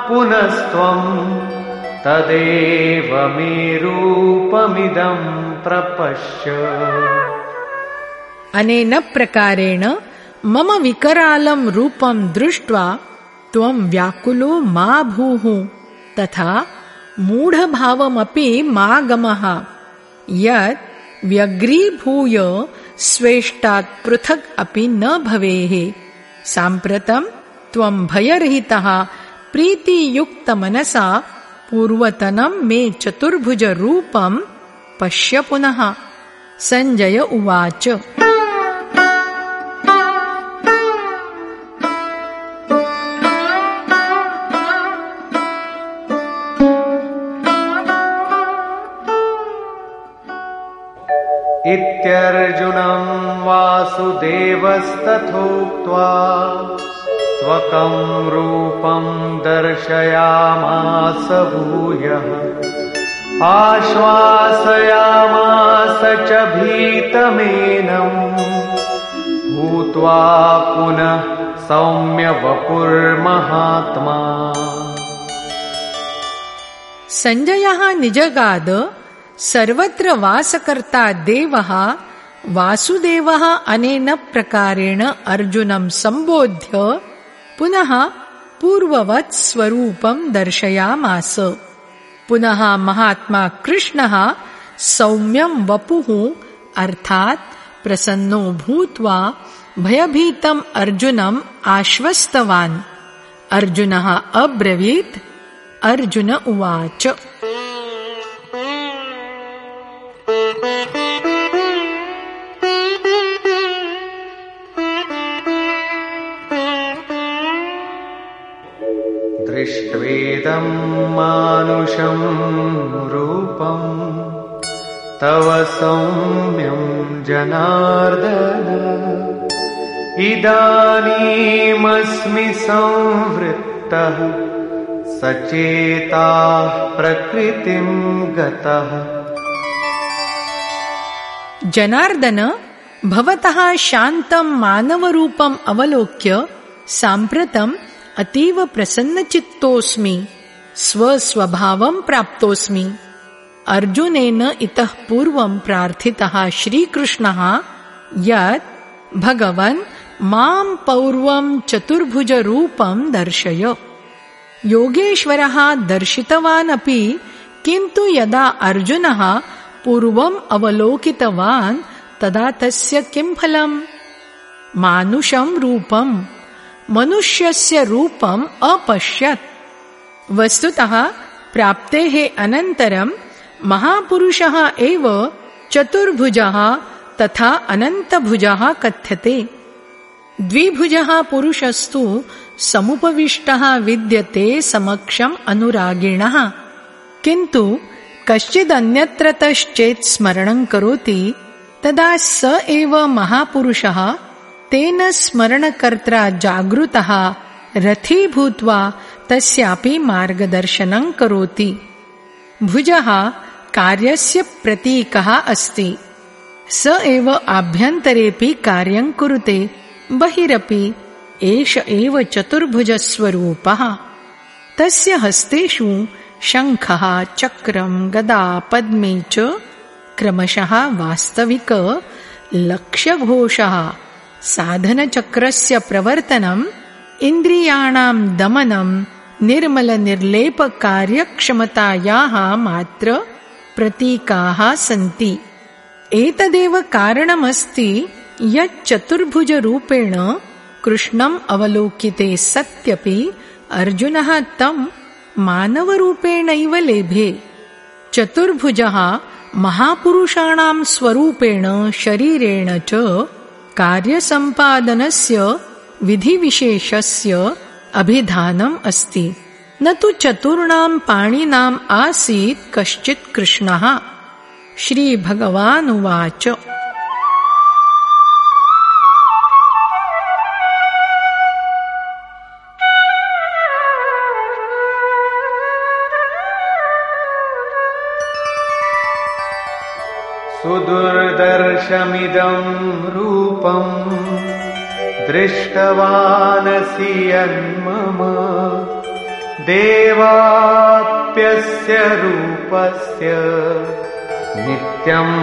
पुनस्त्वम् तदेव मे रूपमिदम् प्रपश्य। अनेन प्रकारेण मम विकरालं रूपं दृष्ट्वा त्वं व्याकुलो मा भूः। तथा मूढभावमपि मा गमः यत् व्यग्रीभूय स्वेष्टात् पृथक् अपि न भवेः। साम्प्रतं त्वं भयरहितः प्रीतियुक्तमनसा पूर्वतनं मे चतुर्भुजरूपं पश्य पुनः। सञ्जय उवाच इत्यर्जुनम् वासुदेवस्तथोक्त्वा स्वकम् रूपम् दर्शयामास भूयः। आश्वासयामास च भीतमेनम् भूत्वा पुनः सौम्यवपुर्महात्मा। सञ्जयः निजगाद सर्वत्र वासकर्ता देवः वासुदेवः अनेन प्रकारेण अर्जुनं सम्बोध्य पुनः पूर्ववत् स्वरूपं दर्शयामास। पुनः महात्मा कृष्णः सौम्यं वपुः अर्थात् प्रसन्नो भूत्वा भयभीतम् अर्जुनम् आश्वस्तवान्। अर्जुनः अब्रवीत्। अर्जुन उवाच दृष्ट्वेदम् मानुषम् रूपम् तव सौम्यम् जनार्दन। इदानीमस्मि संवृत्तः सचेताः प्रकृतिम् गतः। जनार्दन भवतः शान्तम् मानवरूपम् अवलोक्य साम्प्रतम् अतीव प्रसन्नचित्तोऽस्मि स्वस्वभावम् प्राप्तोऽस्मि। अर्जुनेन इतः पूर्वम् प्रार्थितः श्रीकृष्णः यत् भगवन् माम् पौर्वम् चतुर्भुजरूपम् दर्शय। योगेश्वरः दर्शितवान् अपि किन्तु यदा अर्जुनः पूर्वम् अवलोकितवान् तदा तस्य किम् फलम्? मानुषम् रूपम् मनुष्यस्य रूपम् अपश्यत्। वस्तुतः प्राप्तेः अनन्तरम् महापुरुषः एव चतुर्भुजः तथा अनन्तभुजः कथ्यते। द्विभुजः पुरुषस्तु समुपविष्टः विद्यते समक्षम् अनुरागिणः। किन्तु कश्चिदन्यत्रतश्चेत् स्मरणम् करोति तदा स एव महापुरुषः तेन स्मरणकर्त्रा जागृतः रथी भूत्वा तस्यापि मार्गदर्शनम् करोति। भुजः कार्यस्य प्रतीकः अस्ति। स एव आभ्यन्तरेऽपि कार्यम् कुरुते बहिरपि एष एव चतुर्भुजस्वरूपः। तस्य हस्तेषु शङ्खः चक्रम् गदा पद्मे च क्रमशः वास्तविक लक्ष्यघोषः साधनचक्रस्य प्रवर्तनम् इन्द्रियाणाम् दमनम् निर्मलनिर्लेपकार्यक्षमतायाः मात्र प्रतीकाः सन्ति। एतदेव कारणमस्ति यच्चतुर्भुजरूपेण कृष्णम् अवलोकिते सत्यपि अर्जुनः तम् मानवरूपेणैव लेभे। चतुर्भुजः महापुरुषाणाम् स्वरूपेण शरीरेण च कार्यसम्पादनस्य विधिविशेषस्य अभिधानम् अस्ति। न तु चतुर्णाम् पाणिनाम् आसीत् कश्चित् कृष्णः। श्रीभगवानुवाच रूपम् दृष्टवानसि यन्मम देवाप्यस्य रूपस्य नित्यम्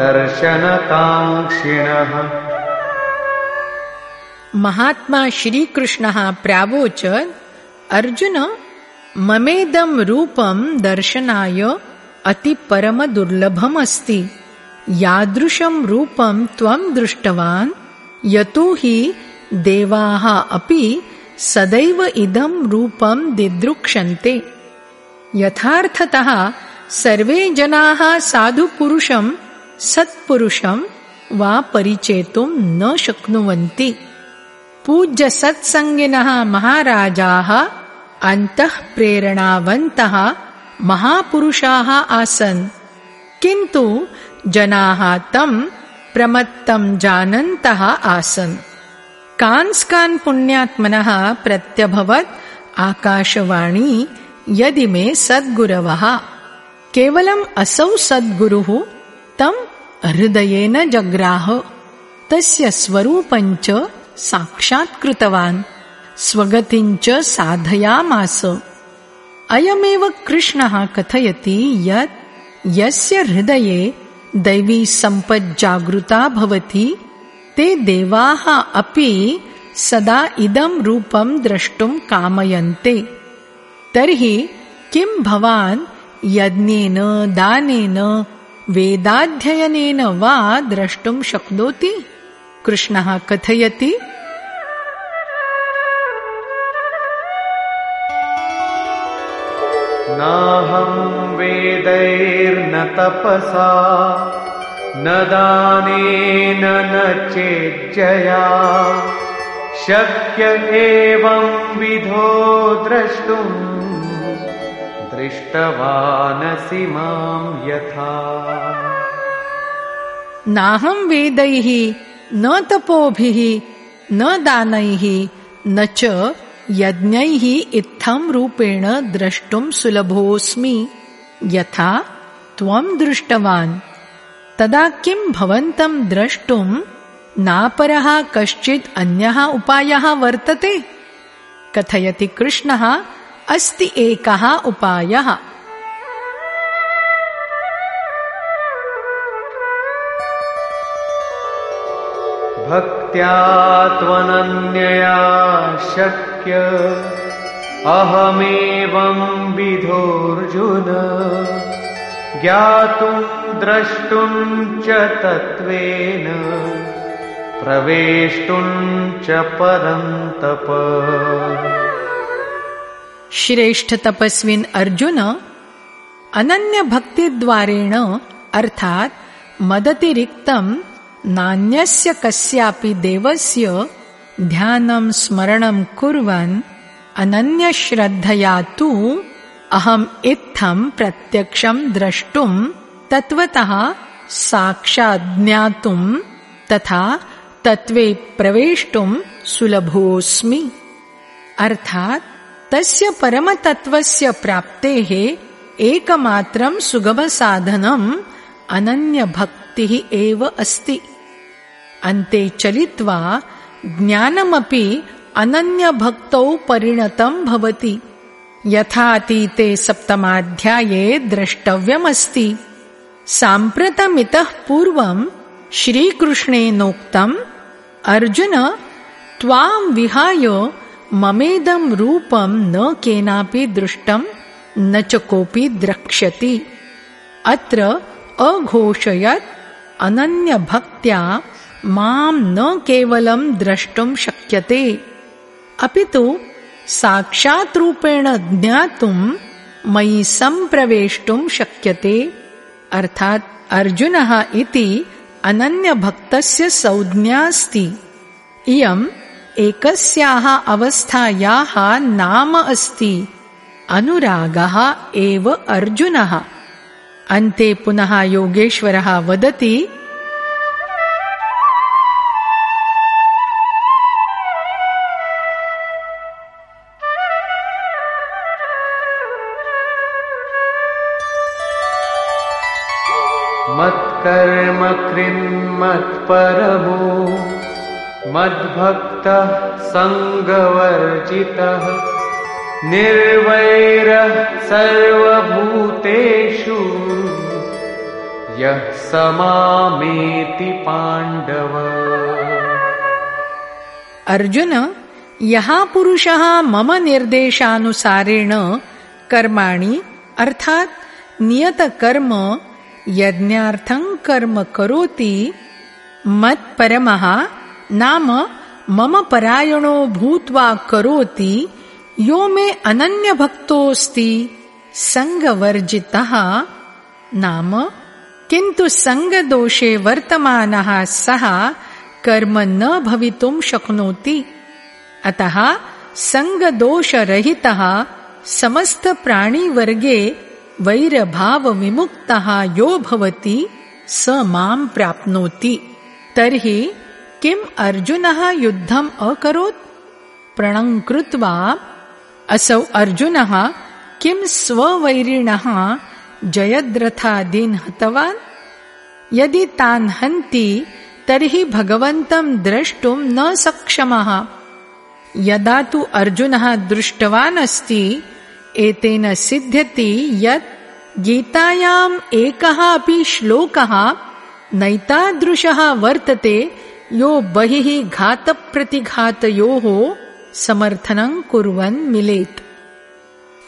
दर्शनकाङ्क्षिणः महात्मा श्रीकृष्णः प्रावोच अर्जुन ममेदम् रूपम् दर्शनाय अतिपरमदुर्लभमस्ति यादृशम् रूपम् त्वम् दृष्टवान् यतो हि देवाः अपि सदैव इदम् रूपम् दिदृक्षन्ते। यथार्थतः सर्वे जनाः साधुपुरुषम् सत्पुरुषम् वा परिचेतुम् न शक्नुवन्ति। पूज्यसत्सङ्गिनः महाराजाः अन्तःप्रेरणावन्तः महापुरुषाः आसन्। किन्तु जनाः तम् प्रमत्तम् जानन्तः आसन्। कांस्कान् पुण्यात्मनः प्रत्यभवत् आकाशवाणी यदि मे सद्गुरवः। केवलम् असौ सद्गुरुः तम् हृदयेन जग्राह। तस्य स्वरूपञ्च साक्षात्कृतवान् स्वगतिञ्च साधयामास। अयमेव कृष्णः कथयति यत् यस्य हृदये दैवी सम्पज्जागृता भवति ते देवाः अपि सदा इदं रूपं द्रष्टुं कामयन्ते। तर्हि किं भवान् यज्ञेन दानेन वेदाध्ययनेन वा द्रष्टुं शक्नोति? कृष्णः कथयति नाहं वेदैर्न तपसा, न दानेन न चेज्जया। शक्य एवं विधो द्रष्टुम् दृष्टवानसि माँ यथा। नाहं वेदैः, न तपोभिः, न दानैः, न च यज्ञैः इत्थं रूपेण द्रष्टुं सुलभोऽस्मि। यथा, त्वं दृष्टवान्। तदा किं भवन्तं द्रष्टुं? नापरः कश्चित् अन्यः उपायः वर्तते? कथयति कृष्णः, अस्ति एकः उपायः। भक्त्या त्वनन्यया शक्य अहमेवं विधोऽर्जुन ज्ञातुम् द्रष्टुम् च तत्त्वेन प्रवेष्टुम् च परन्तप श्रेष्ठ तपस्विन् अर्जुन अनन्यभक्तिद्वारेण अर्थात् मदतिरिक्तम् नान्यस्य कस्यापि देवस्य ध्यानं स्मरणं कुर्वन् अनन्यश्रद्धया तु अहम् इत्थं प्रत्यक्षं द्रष्टुं तत्त्वतः साक्षाज्ञातुं तथा तत्त्वे प्रवेष्टुं सुलभोऽस्मि। अर्थात् तस्य परमतत्त्वस्य प्राप्तेः एकमात्रं सुगमसाधनम् अनन्यभक्तिः एव अस्ति। अन्ते चलित्वा ज्ञानमपि अनन्यभक्तौ परिणतं भवति। यथातीते सप्तमाध्याये द्रष्टव्यमस्ति। साम्प्रतमितः पूर्वम् श्रीकृष्णेनोक्तम् अर्जुन त्वाम् विहाय ममेदम् रूपम् न केनापि दृष्टम् न च कोऽपि द्रक्ष्यति। अत्र अघोषयत् अनन्यभक्त्या माम् न केवलम् द्रष्टुम् शक्यते। अपि तु साक्षात् रूपेण ज्ञातुम् मयि सम्प्रवेष्टुम् शक्यते। अर्थात् अर्जुनः इति अनन्यभक्तस्य संज्ञास्ति इयम् एकस्याः अवस्थायाः नाम अस्ति। अनुरागः एव अर्जुनः। अन्ते पुनः योगेश्वरः वदति मत्कर्म कृन्मत्परमो मद्भक्तः सङ्गवर्जितः निर्वैरः सर्वभूतेषु यः समामेति पाण्डव। अर्जुन यः पुरुषः मम निर्देशानुसारेण कर्माणि, अर्थात् नियतकर्म यज्ञार्थं कर्म करोति मत्परमः नाम मम परायणो भूत्वा करोति यो मे अनन्यभक्तोऽस्ति सङ्गवर्जितः। नाम किन्तु सङ्गदोषे वर्तमानः सः कर्म न भवितुं शक्नोति। अतः सङ्गदोषरहितः समस्तप्राणिवर्गे वैरभावविमुक्तः यो भवति स माम् प्राप्नोति। तर्हि किम् अर्जुनः युद्धम् अकरोत्? प्रणम् कृत्वा असौ अर्जुनः किम् स्ववैरिणः जयद्रथादीन् हतवान्? यदि तान् हन्ति, तर्हि भगवन्तम् द्रष्टुम् न सक्षमः। यदा तु अर्जुनः दृष्टवान् अस्ति एतेन सिद्ध्यति यत् गीतायाम् एकः अपि श्लोकः नैतादृशः वर्तते, यो बहिः घातप्रतिघातयोः समर्थनं कुर्वन् मिलेत्।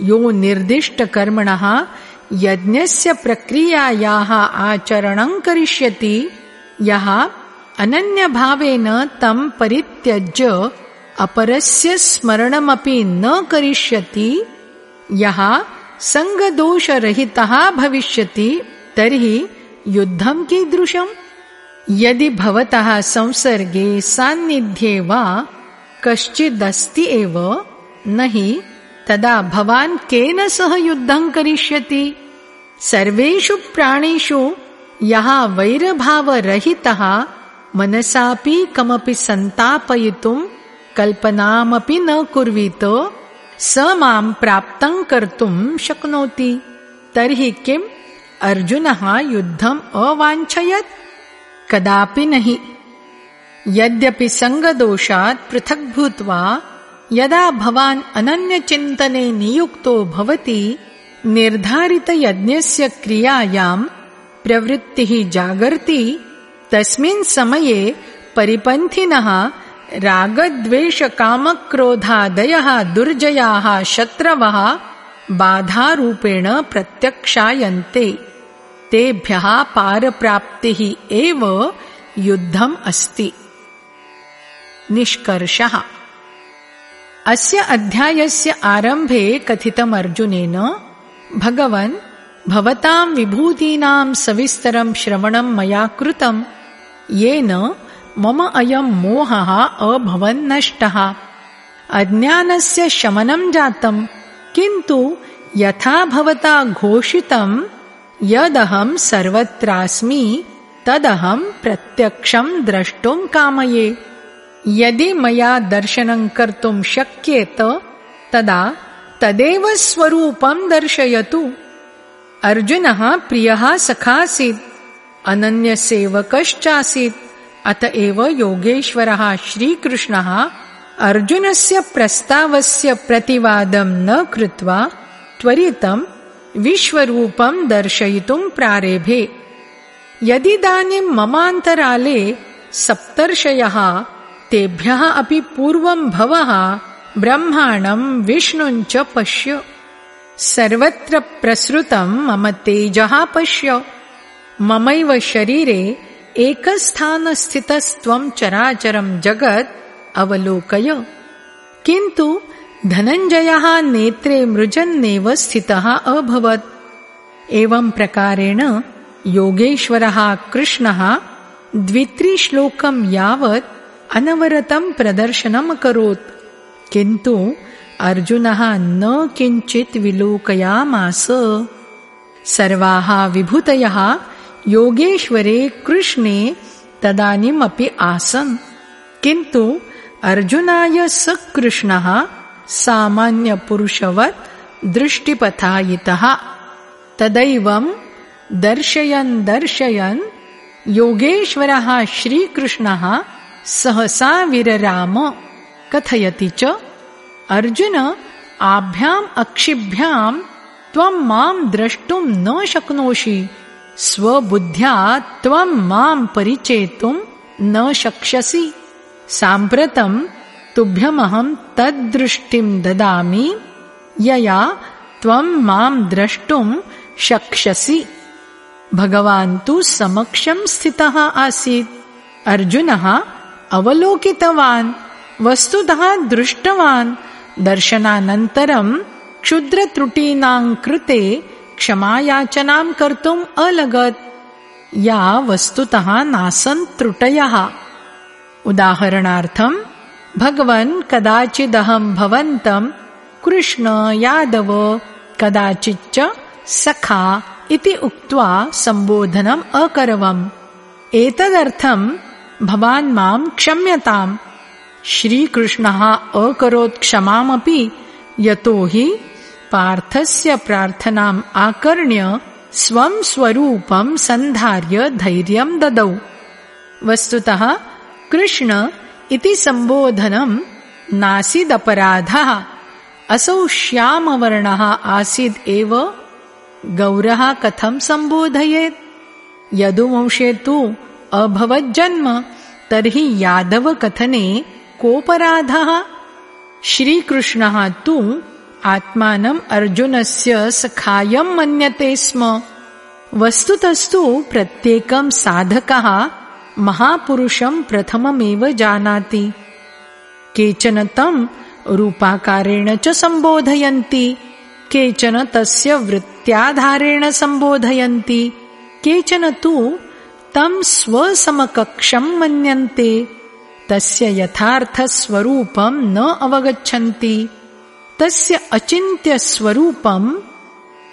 यो निर्दिष्टकर्मणः यज्ञस्य प्रक्रियायाः आचरणं करिष्यति, यः अनन्यभावेन तं परित्यज्य अपरस्य स्मरणमपि न करिष्यति। यः सङ्गदोषरहितः भविष्यति तर्हि युद्धं कीदृशम् यदि भवतः संसर्गे सान्निध्ये वा कश्चिदस्ति एव न हि तदा भवान् केन सह युद्धं करिष्यति? सर्वेषु प्राणिषु यः वैरभावरहितः मनसापि कमपि सन्तापयितुं कल्पनामपि न कुर्वीत स माम् प्राप्तं कर्तुम् शक्नोति। तर्हि किम्? अर्जुनः युद्धम् अवाञ्छयत्। कदापि नहि। यद्यपि सङ्गदोषात् पृथक् भूत्वा यदा भवान् अनन्यचिन्तने नियुक्तो भवति निर्धारितयज्ञस्य क्रियायाम् प्रवृत्तिः जागर्ति तस्मिन् समये परिपन्थिनः रागद्वेषकामक्रोधादयः दुर्जयाः शत्रवः बाधारूपेण प्रत्यक्षायन्ते। तेभ्यः पारप्राप्तिः एव युद्धम् अस्ति। निष्कर्षः। अस्य अध्यायस्य आरम्भे कथितमर्जुनेन भगवन् भवताम् विभूतीनाम् सविस्तरम् श्रवणम् मया कृतम् येन मम अयं मोहः अभवन्नष्टः। अज्ञानस्य शमनं जातं किन्तु यथा भवता घोषितं यदहं सर्वत्रास्मि तदहं प्रत्यक्षं द्रष्टुं कामये। यदि मया दर्शनं कर्तुं शक्येत तदा तदेव स्वरूपं दर्शयतु। अर्जुनः प्रियः सखासीत् अनन्यसेवकश्चासीत् अत एव योगेश्वरः श्रीकृष्णः अर्जुनस्य प्रस्तावस्य प्रतिवादं न कृत्वा त्वरितं विश्वरूपं दर्शयितुं प्रारेभे। यदिदानीं ममान्तराले सप्तर्षयः तेभ्यः अपि पूर्वं भवः ब्रह्माणं विष्णुञ्च पश्य। सर्वत्र प्रसृतं मम तेजः पश्य। ममैव शरीरे एकस्थानस्थितस्त्वं चराचरं जगत् अवलोकय किन्तु धनञ्जयः नेत्रे मृजन्नेव स्थितः अभवत् एवं प्रकारेण योगेश्वरः कृष्णः द्वित्रिश्लोकं यावत् अनवरतं प्रदर्शनमकरोत् किन्तु अर्जुनः न किञ्चित् विलोकयामास सर्वाः विभूतयः योगेश्वरे कृष्णे तदानीमपि आसन्। किन्तु अर्जुनाय स कृष्णः सामान्यपुरुषवत् दृष्टिपथायितः। तदैवं दर्शयन् दर्शयन् योगेश्वरः श्रीकृष्णः सहसा विरराम कथयति च अर्जुन आभ्याम् अक्षिभ्याम् त्वं मां द्रष्टुं न शक्नोषि स्वबुद्ध्या त्वं मां परिचेतुं न शक्ष्यसि। साम्प्रतं तुभ्यमहं तद्दृष्टिं ददामि यया त्वं मां द्रष्टुं शक्ष्यसि। भगवान् तु समक्षं स्थितः आसीत्। अर्जुनः अवलोकितवान् वस्तुतः दृष्टवान्। दर्शनानन्तरं क्षुद्रत्रुटीनां कृते क्षमायाचनां कर्तुम् अलगत्। या वस्तुतः नासन् त्रुटयः उदाहरणार्थम् भगवन् कदाचिदहं भवन्तं कृष्ण यादव कदाचिच्च सखा इति उक्त्वा सम्बोधनम् अकरवम्। एतदर्थम् भवान् मां क्षम्यताम्। श्रीकृष्णः अकरोत् क्षमामपि यतो हि पार्थस्य प्रार्थनाम् आकर्ण्य स्वं स्वरूपं सन्धार्य धैर्यं ददौ। वस्तुतः कृष्ण इति सम्बोधनं नासीदपराधः। असौ श्यामवर्णः आसीद् एव गौरः कथं सम्बोधयेत्? यदुवंशे तु अभवज्जन्म तर्हि यादवकथने कोपराधः। श्रीकृष्णः तु आत्मानम् अर्जुनस्य सखायं मन्यते स्म। वस्तुतस्तु प्रत्येकं साधकः महापुरुषं प्रथममेव जानाति। केचन तं रूपाकारेण च सम्बोधयन्ति केचन तस्य वृत्त्याधारेण सम्बोधयन्ति केचन तु तं स्वसमकक्षं मन्यन्ते तस्य यथार्थस्वरूपं न अवगच्छन्ति तस्य अचिन्त्यस्वरूपम्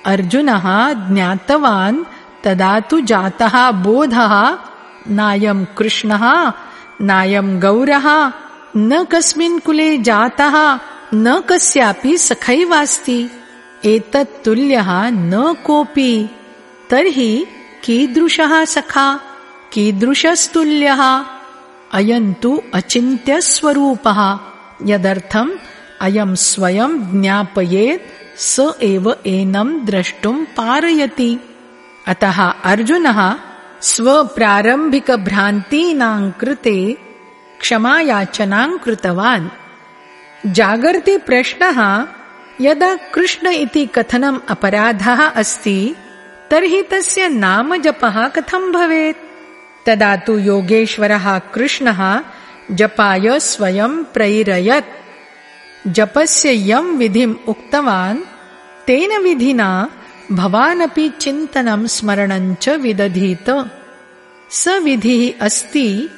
अर्जुनः ज्ञातवान् तदा तु जातः बोधः नायं कृष्णः नायं गौरः न कस्मिन् कुले जातः न कस्यापि सखैवास्ति। एतत्तुल्यः न कोऽपि। तर्हि कीदृशः सखा? कीदृशस्तुल्यः? अयम् तु अचिन्त्यस्वरूपः। यदर्थम् अयम् स्वयं ज्ञापयेत् स एव एनम् द्रष्टुम् पारयति। अतः अर्जुनः स्वप्रारम्भिकभ्रान्तीनाम् कृते क्षमायाचनां कृतवान्। जागर्ति प्रश्नः यदा कृष्ण इति कथनम् अपराधः अस्ति तर्हि तस्य नामजपः कथं भवेत्? तदा तु योगेश्वरः कृष्णः जपाय स्वयं प्रैरयत् जपस्य यं विधिम् उक्तवान् तेन विधिना भवानपि चिन्तनं स्मरणञ्च विदधीत। स विधिः अस्ति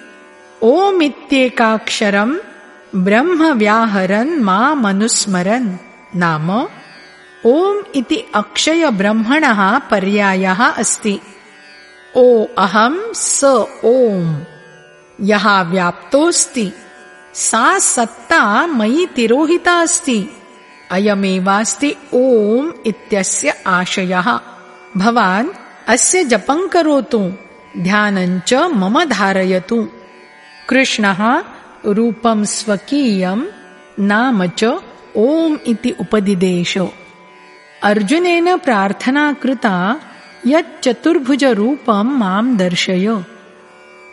ओमित्येकाक्षरम् ब्रह्म व्याहरन् मामनुस्मरन् नाम ओम् इति अक्षयब्रह्मणः पर्यायः अस्ति। ओ अहम् स ओम् यः व्याप्तोऽस्ति सा सत्ता मयि तिरोहिता अस्ति। अयमेवास्ति ओम् इत्यस्य आशयः। भवान् अस्य जपम् करोतु। ध्यानञ्च मम धारयतु। कृष्णः रूपम् स्वकीयम् नाम च ओम् इति उपदिदेश। अर्जुनेन प्रार्थना कृता यच्चतुर्भुजरूपम् माम् दर्शय।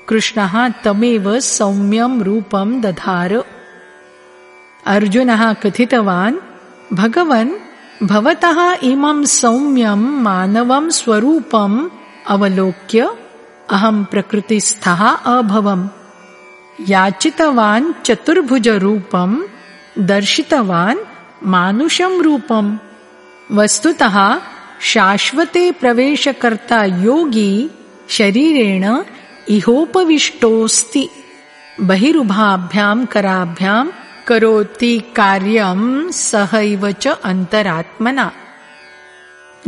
कृष्णः तमेव सौम्यम् रूपम् दधार। अर्जुनः कथितवान्, भगवन्, भवतः इमम् सौम्यम् मानवम् स्वरूपम् अवलोक्य अहम् प्रकृतिस्थः अभवम्। याचितवान् चतुर्भुजरूपम् दर्शितवान् मानुषम् रूपम्। वस्तुतः शाश्वते प्रवेशकर्ता योगी शरीरेण इहोपविष्टोऽस्ति। बहिरुभाभ्याम् कराभ्याम् करोति कार्यम् सहैव च अन्तरात्मना।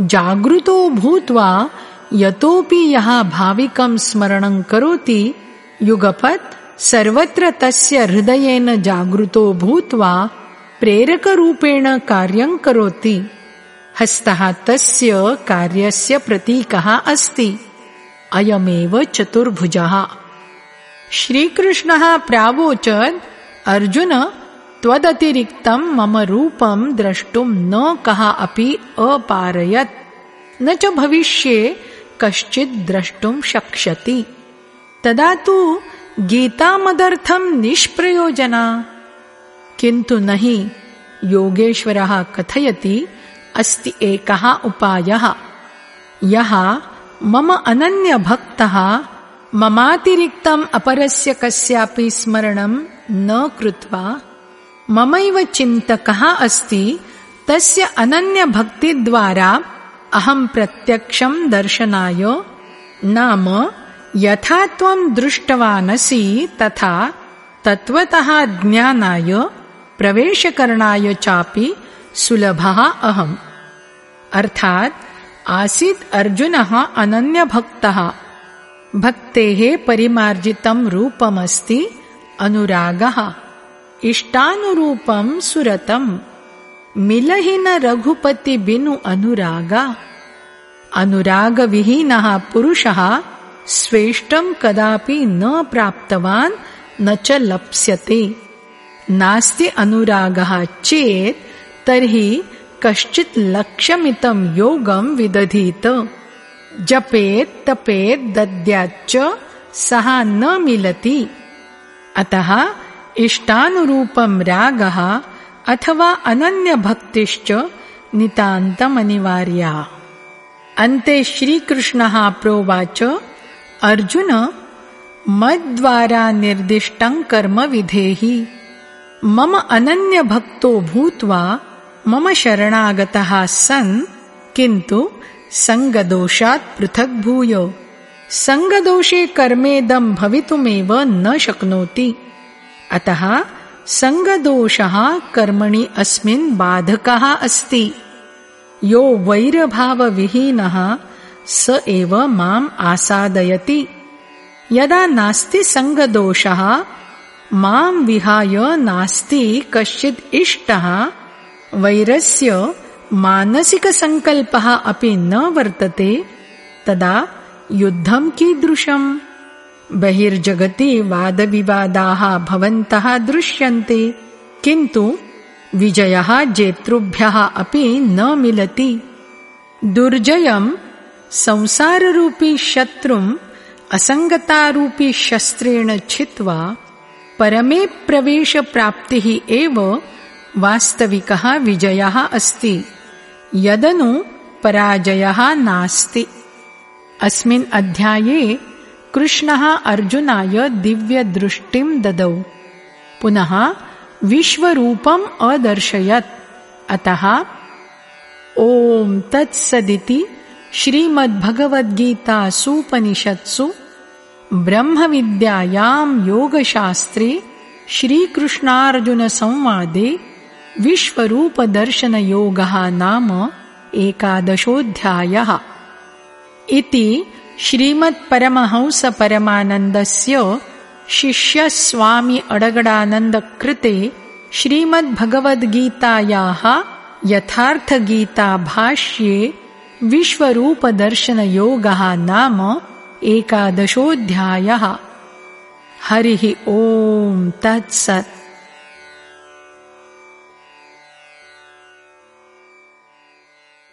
जागृतो भूत्वा यतोऽपि यः भाविकम् स्मरणम् करोति, युगपत् सर्वत्र तस्य हृदयेन जागृतो भूत्वा प्रेरकरूपेण कार्यम् करोति। हस्तः तस्य कार्यस्य प्रतीकः अस्ति। अयमेव चतुर्भुजः। श्रीकृष्णः प्रावोचत्, अर्जुन त्वदतिरिक्तम् मम रूपम् द्रष्टुम् न कः अपि अपारयत्। न च भविष्ये कश्चित् द्रष्टुम् शक्ष्यति। तदा तु गीतामदर्थम् निष्प्रयोजना। किन्तु न हि योगेश्वरः कथयति, अस्ति एकः उपायः। यः मम अनन्यभक्तः ममातिरिक्तम् अपरस्य कस्यापि स्मरणम् न कृत्वा ममैव चिन्तकः अस्ति तस्य अनन्यभक्तिद्वारा अहम् प्रत्यक्षम् दर्शनाय नाम यथा त्वम् दृष्टवानसि तथा तत्त्वतः ज्ञानाय प्रवेशकरणाय चापि सुलभः अहम्। अर्थात् आसीत् अर्जुनः अनन्यभक्तः। भक्तेः परिमार्जितम् रूपमस्ति अनुरागः। इष्टानुरूपम् सुरतम्। मिलहि न रघुपति बिनु अनुरागा। अनुरागविहीनः पुरुषः स्वेष्टम् कदापि न प्राप्तवान् न च लप्स्यते। नास्ति अनुरागः चेत् तर्हि कश्चित् लक्ष्यमितं योगं विदधीत। जपेत् तपेत् दद्याच्च सः न मिलति। अतः इष्टानुरूपं रागः अथवा अनन्यभक्तिश्च नितान्तमनिवार्या। अन्ते श्रीकृष्णः प्रोवाच अर्जुन मद्वारा निर्दिष्टं कर्म विधेहि मम अनन्यभक्तो भूत्वा मम शरणागतः सन् किन्तु सङ्गदोषात् पृथक् भूय। सङ्गदोषे कर्मेदम् भवितुमेव न शक्नोति। अतः सङ्गदोषः कर्मणि अस्मिन् बाधकः अस्ति। यो वैरभावविहीनः स एव माम् आसादयति। यदा नास्ति सङ्गदोषः माम् विहाय नास्ति कश्चित् इष्टः वैरस्य मानसिकसङ्कल्पः अपि न वर्तते तदा युद्धम् कीदृशम्? बहिर्जगति वादविवादाः भवन्तः दृश्यन्ते किन्तु विजयः जेतृभ्यः अपि न मिलति। दुर्जयम् असङ्गतारूपी शस्त्रेण छित्त्वा परमे प्रवेशप्राप्तिः एव वास्तविकः विजयः अस्ति। यदनु पराजयः नास्ति। अस्मिन् अध्याये कृष्णः अर्जुनाय दिव्यदृष्टिम् ददौ। पुनः विश्वरूपम् अदर्शयत्। अतः ॐ तत्सदिति श्रीमद्भगवद्गीतासूपनिषत्सु ब्रह्मविद्यायां योगशास्त्रे श्रीकृष्णार्जुनसंवादे विश्वरूपदर्शनयोगः नाम एकादशोऽध्यायः। इति श्रीमत्परमहंसपरमानन्दस्य शिष्यस्वामि अडगडानन्दकृते श्रीमद्भगवद्गीतायाः यथार्थगीताभाष्ये विश्वरूपदर्शनयोगः नाम एकादशोऽध्यायः। हरिः ओम् तत्सत्